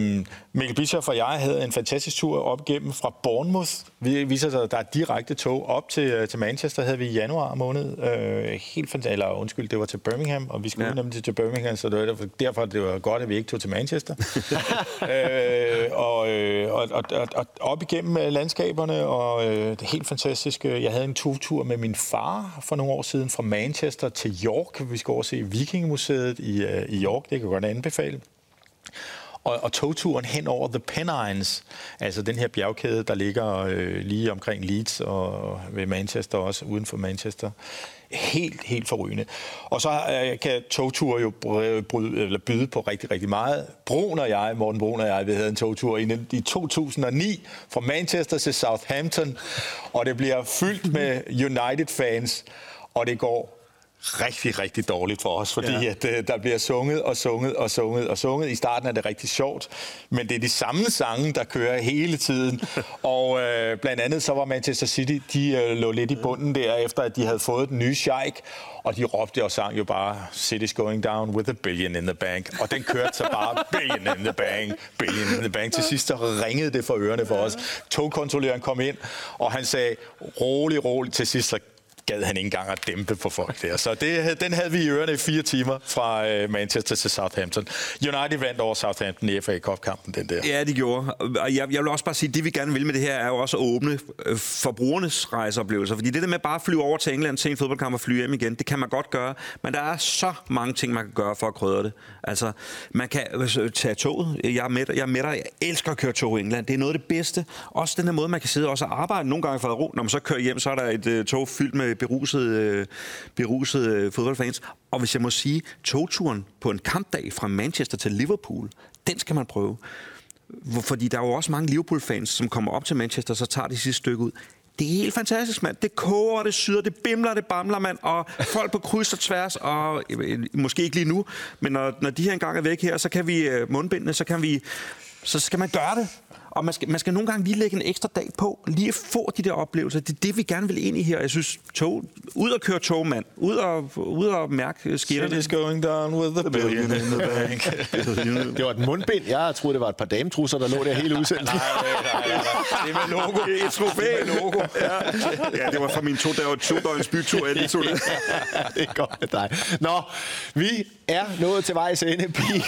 Speaker 3: Mikkel Bischoff og jeg havde en fantastisk tur op igennem fra Bournemouth. Vi viser sig, at der er direkte tog op til, øh, til Manchester, havde vi i januar måned. Øh, helt fantastisk. Eller undskyld, det var til Birmingham, og vi skulle
Speaker 2: Ja.
Speaker 3: nemlig til Birmingham, så det var derfor, derfor det var godt, at vi ikke tog til Manchester. øh, og, øh, og, og, og, og op igennem øh, landskaberne, og øh, det er helt fantastisk. Jeg havde en togtur med min far for nogle år siden fra Manchester til York. Vi skal over se Vikingemuseet i, øh, i York, det kan jeg godt anbefale. Og, og togturen hen over The Pennines, altså den her bjergkæde, der ligger øh, lige omkring Leeds og ved Manchester også, uden for Manchester. Helt, helt forrygende. Og så øh, kan togture jo bryde, eller byde på rigtig, rigtig meget. Brun og jeg, Morten Brun og jeg, vi havde en togtur i, i 2009 fra Manchester til Southampton, og det bliver fyldt med United-fans, og det går rigtig, rigtig dårligt for os, fordi
Speaker 2: Ja.
Speaker 3: at, øh, der bliver sunget og sunget og sunget og sunget. I starten er det rigtig sjovt, men det er de samme sange, der kører hele tiden. og øh, blandt andet så var Manchester City, de øh, lå lidt i bunden der, efter at de havde fået den nye sheik, og de råbte og sang jo bare, City's going down with a billion in the bank. Og den kørte så bare, billion in the bank, billion in the bank. Til sidst så ringede det for ørerne for os. Togkontrolløren kom ind, og han sagde, rolig, rolig. Til sidst så gad han ikke engang at dæmpe på folk der. Så det, den havde vi i ørerne i fire timer fra øh, Manchester til Southampton. United vandt over Southampton i FA Cup-kampen, den der.
Speaker 2: Ja, de gjorde. Og jeg, jeg vil også bare sige, at det vi gerne vil med det her, er jo også at åbne øh, forbrugernes rejseoplevelser. Fordi det der med bare at flyve over til England til en fodboldkamp og flyve hjem igen, det kan man godt gøre. Men der er så mange ting, man kan gøre for at krydre det. Altså, man kan altså, tage toget. Jeg er med, dig. jeg er med dig. Jeg elsker at køre tog i England. Det er noget af det bedste. Også den her måde, man kan sidde også og arbejde nogle gange for at ro. Når man så kører hjem, så er der et øh, tog fyldt med Øh, berusede, berusede øh, øh, fodboldfans. Og hvis jeg må sige, togturen på en kampdag fra Manchester til Liverpool, den skal man prøve. Fordi der er jo også mange Liverpool-fans, som kommer op til Manchester, så tager de sidste stykke ud. Det er helt fantastisk, mand. Det koger, det syder, det bimler, det bamler, mand. Og folk på kryds og tværs, og måske ikke lige nu, men når, når de her engang er væk her, så kan vi mundbindene, så kan vi... Så skal man gøre det. Og man skal, man skal nogle gange lige lægge en ekstra dag på, lige at få de der oplevelser. Det er det, vi gerne vil ind i her. Jeg synes, tog, ud og køre tog, mand. Ud og, ud og mærke skinnerne.
Speaker 3: City's going down with the billion in the bank.
Speaker 1: Det var et mundbind. Jeg troede, det var et par dametrusser, der lå der hele udsendelsen.
Speaker 3: Det er med logo.
Speaker 2: Et trofæ. logo. Ja. ja, det var fra min to, døgn, to døgns bytur, jeg lige tog det.
Speaker 1: det er godt med dig. Nå, vi er nået til vejs ende, Pil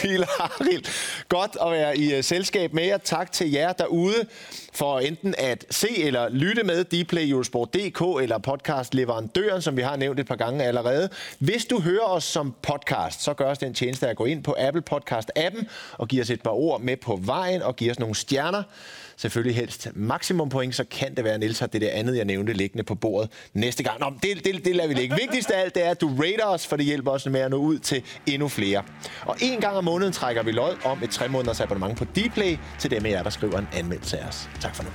Speaker 1: Pil Harald. Godt at være i uh, selskab med jer. Tak til jer derude for enten at se eller lytte med Dplay Eurosport.dk eller podcastleverandøren, som vi har nævnt et par gange allerede. Hvis du hører os som podcast, så gør os den tjeneste at gå ind på Apple Podcast-appen og give os et par ord med på vejen og give os nogle stjerner selvfølgelig helst maksimum point, så kan det være, at Niels har det der andet, jeg nævnte, liggende på bordet næste gang. Nå, det, det, det lader vi ligge. Vigtigst af alt, det er, at du rater os, for det hjælper os med at nå ud til endnu flere. Og en gang om måneden trækker vi lod om et tre måneders abonnement på Dplay til dem af jer, der skriver en anmeldelse af os. Tak for nu.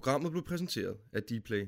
Speaker 5: Programmet blev præsenteret af Dplay.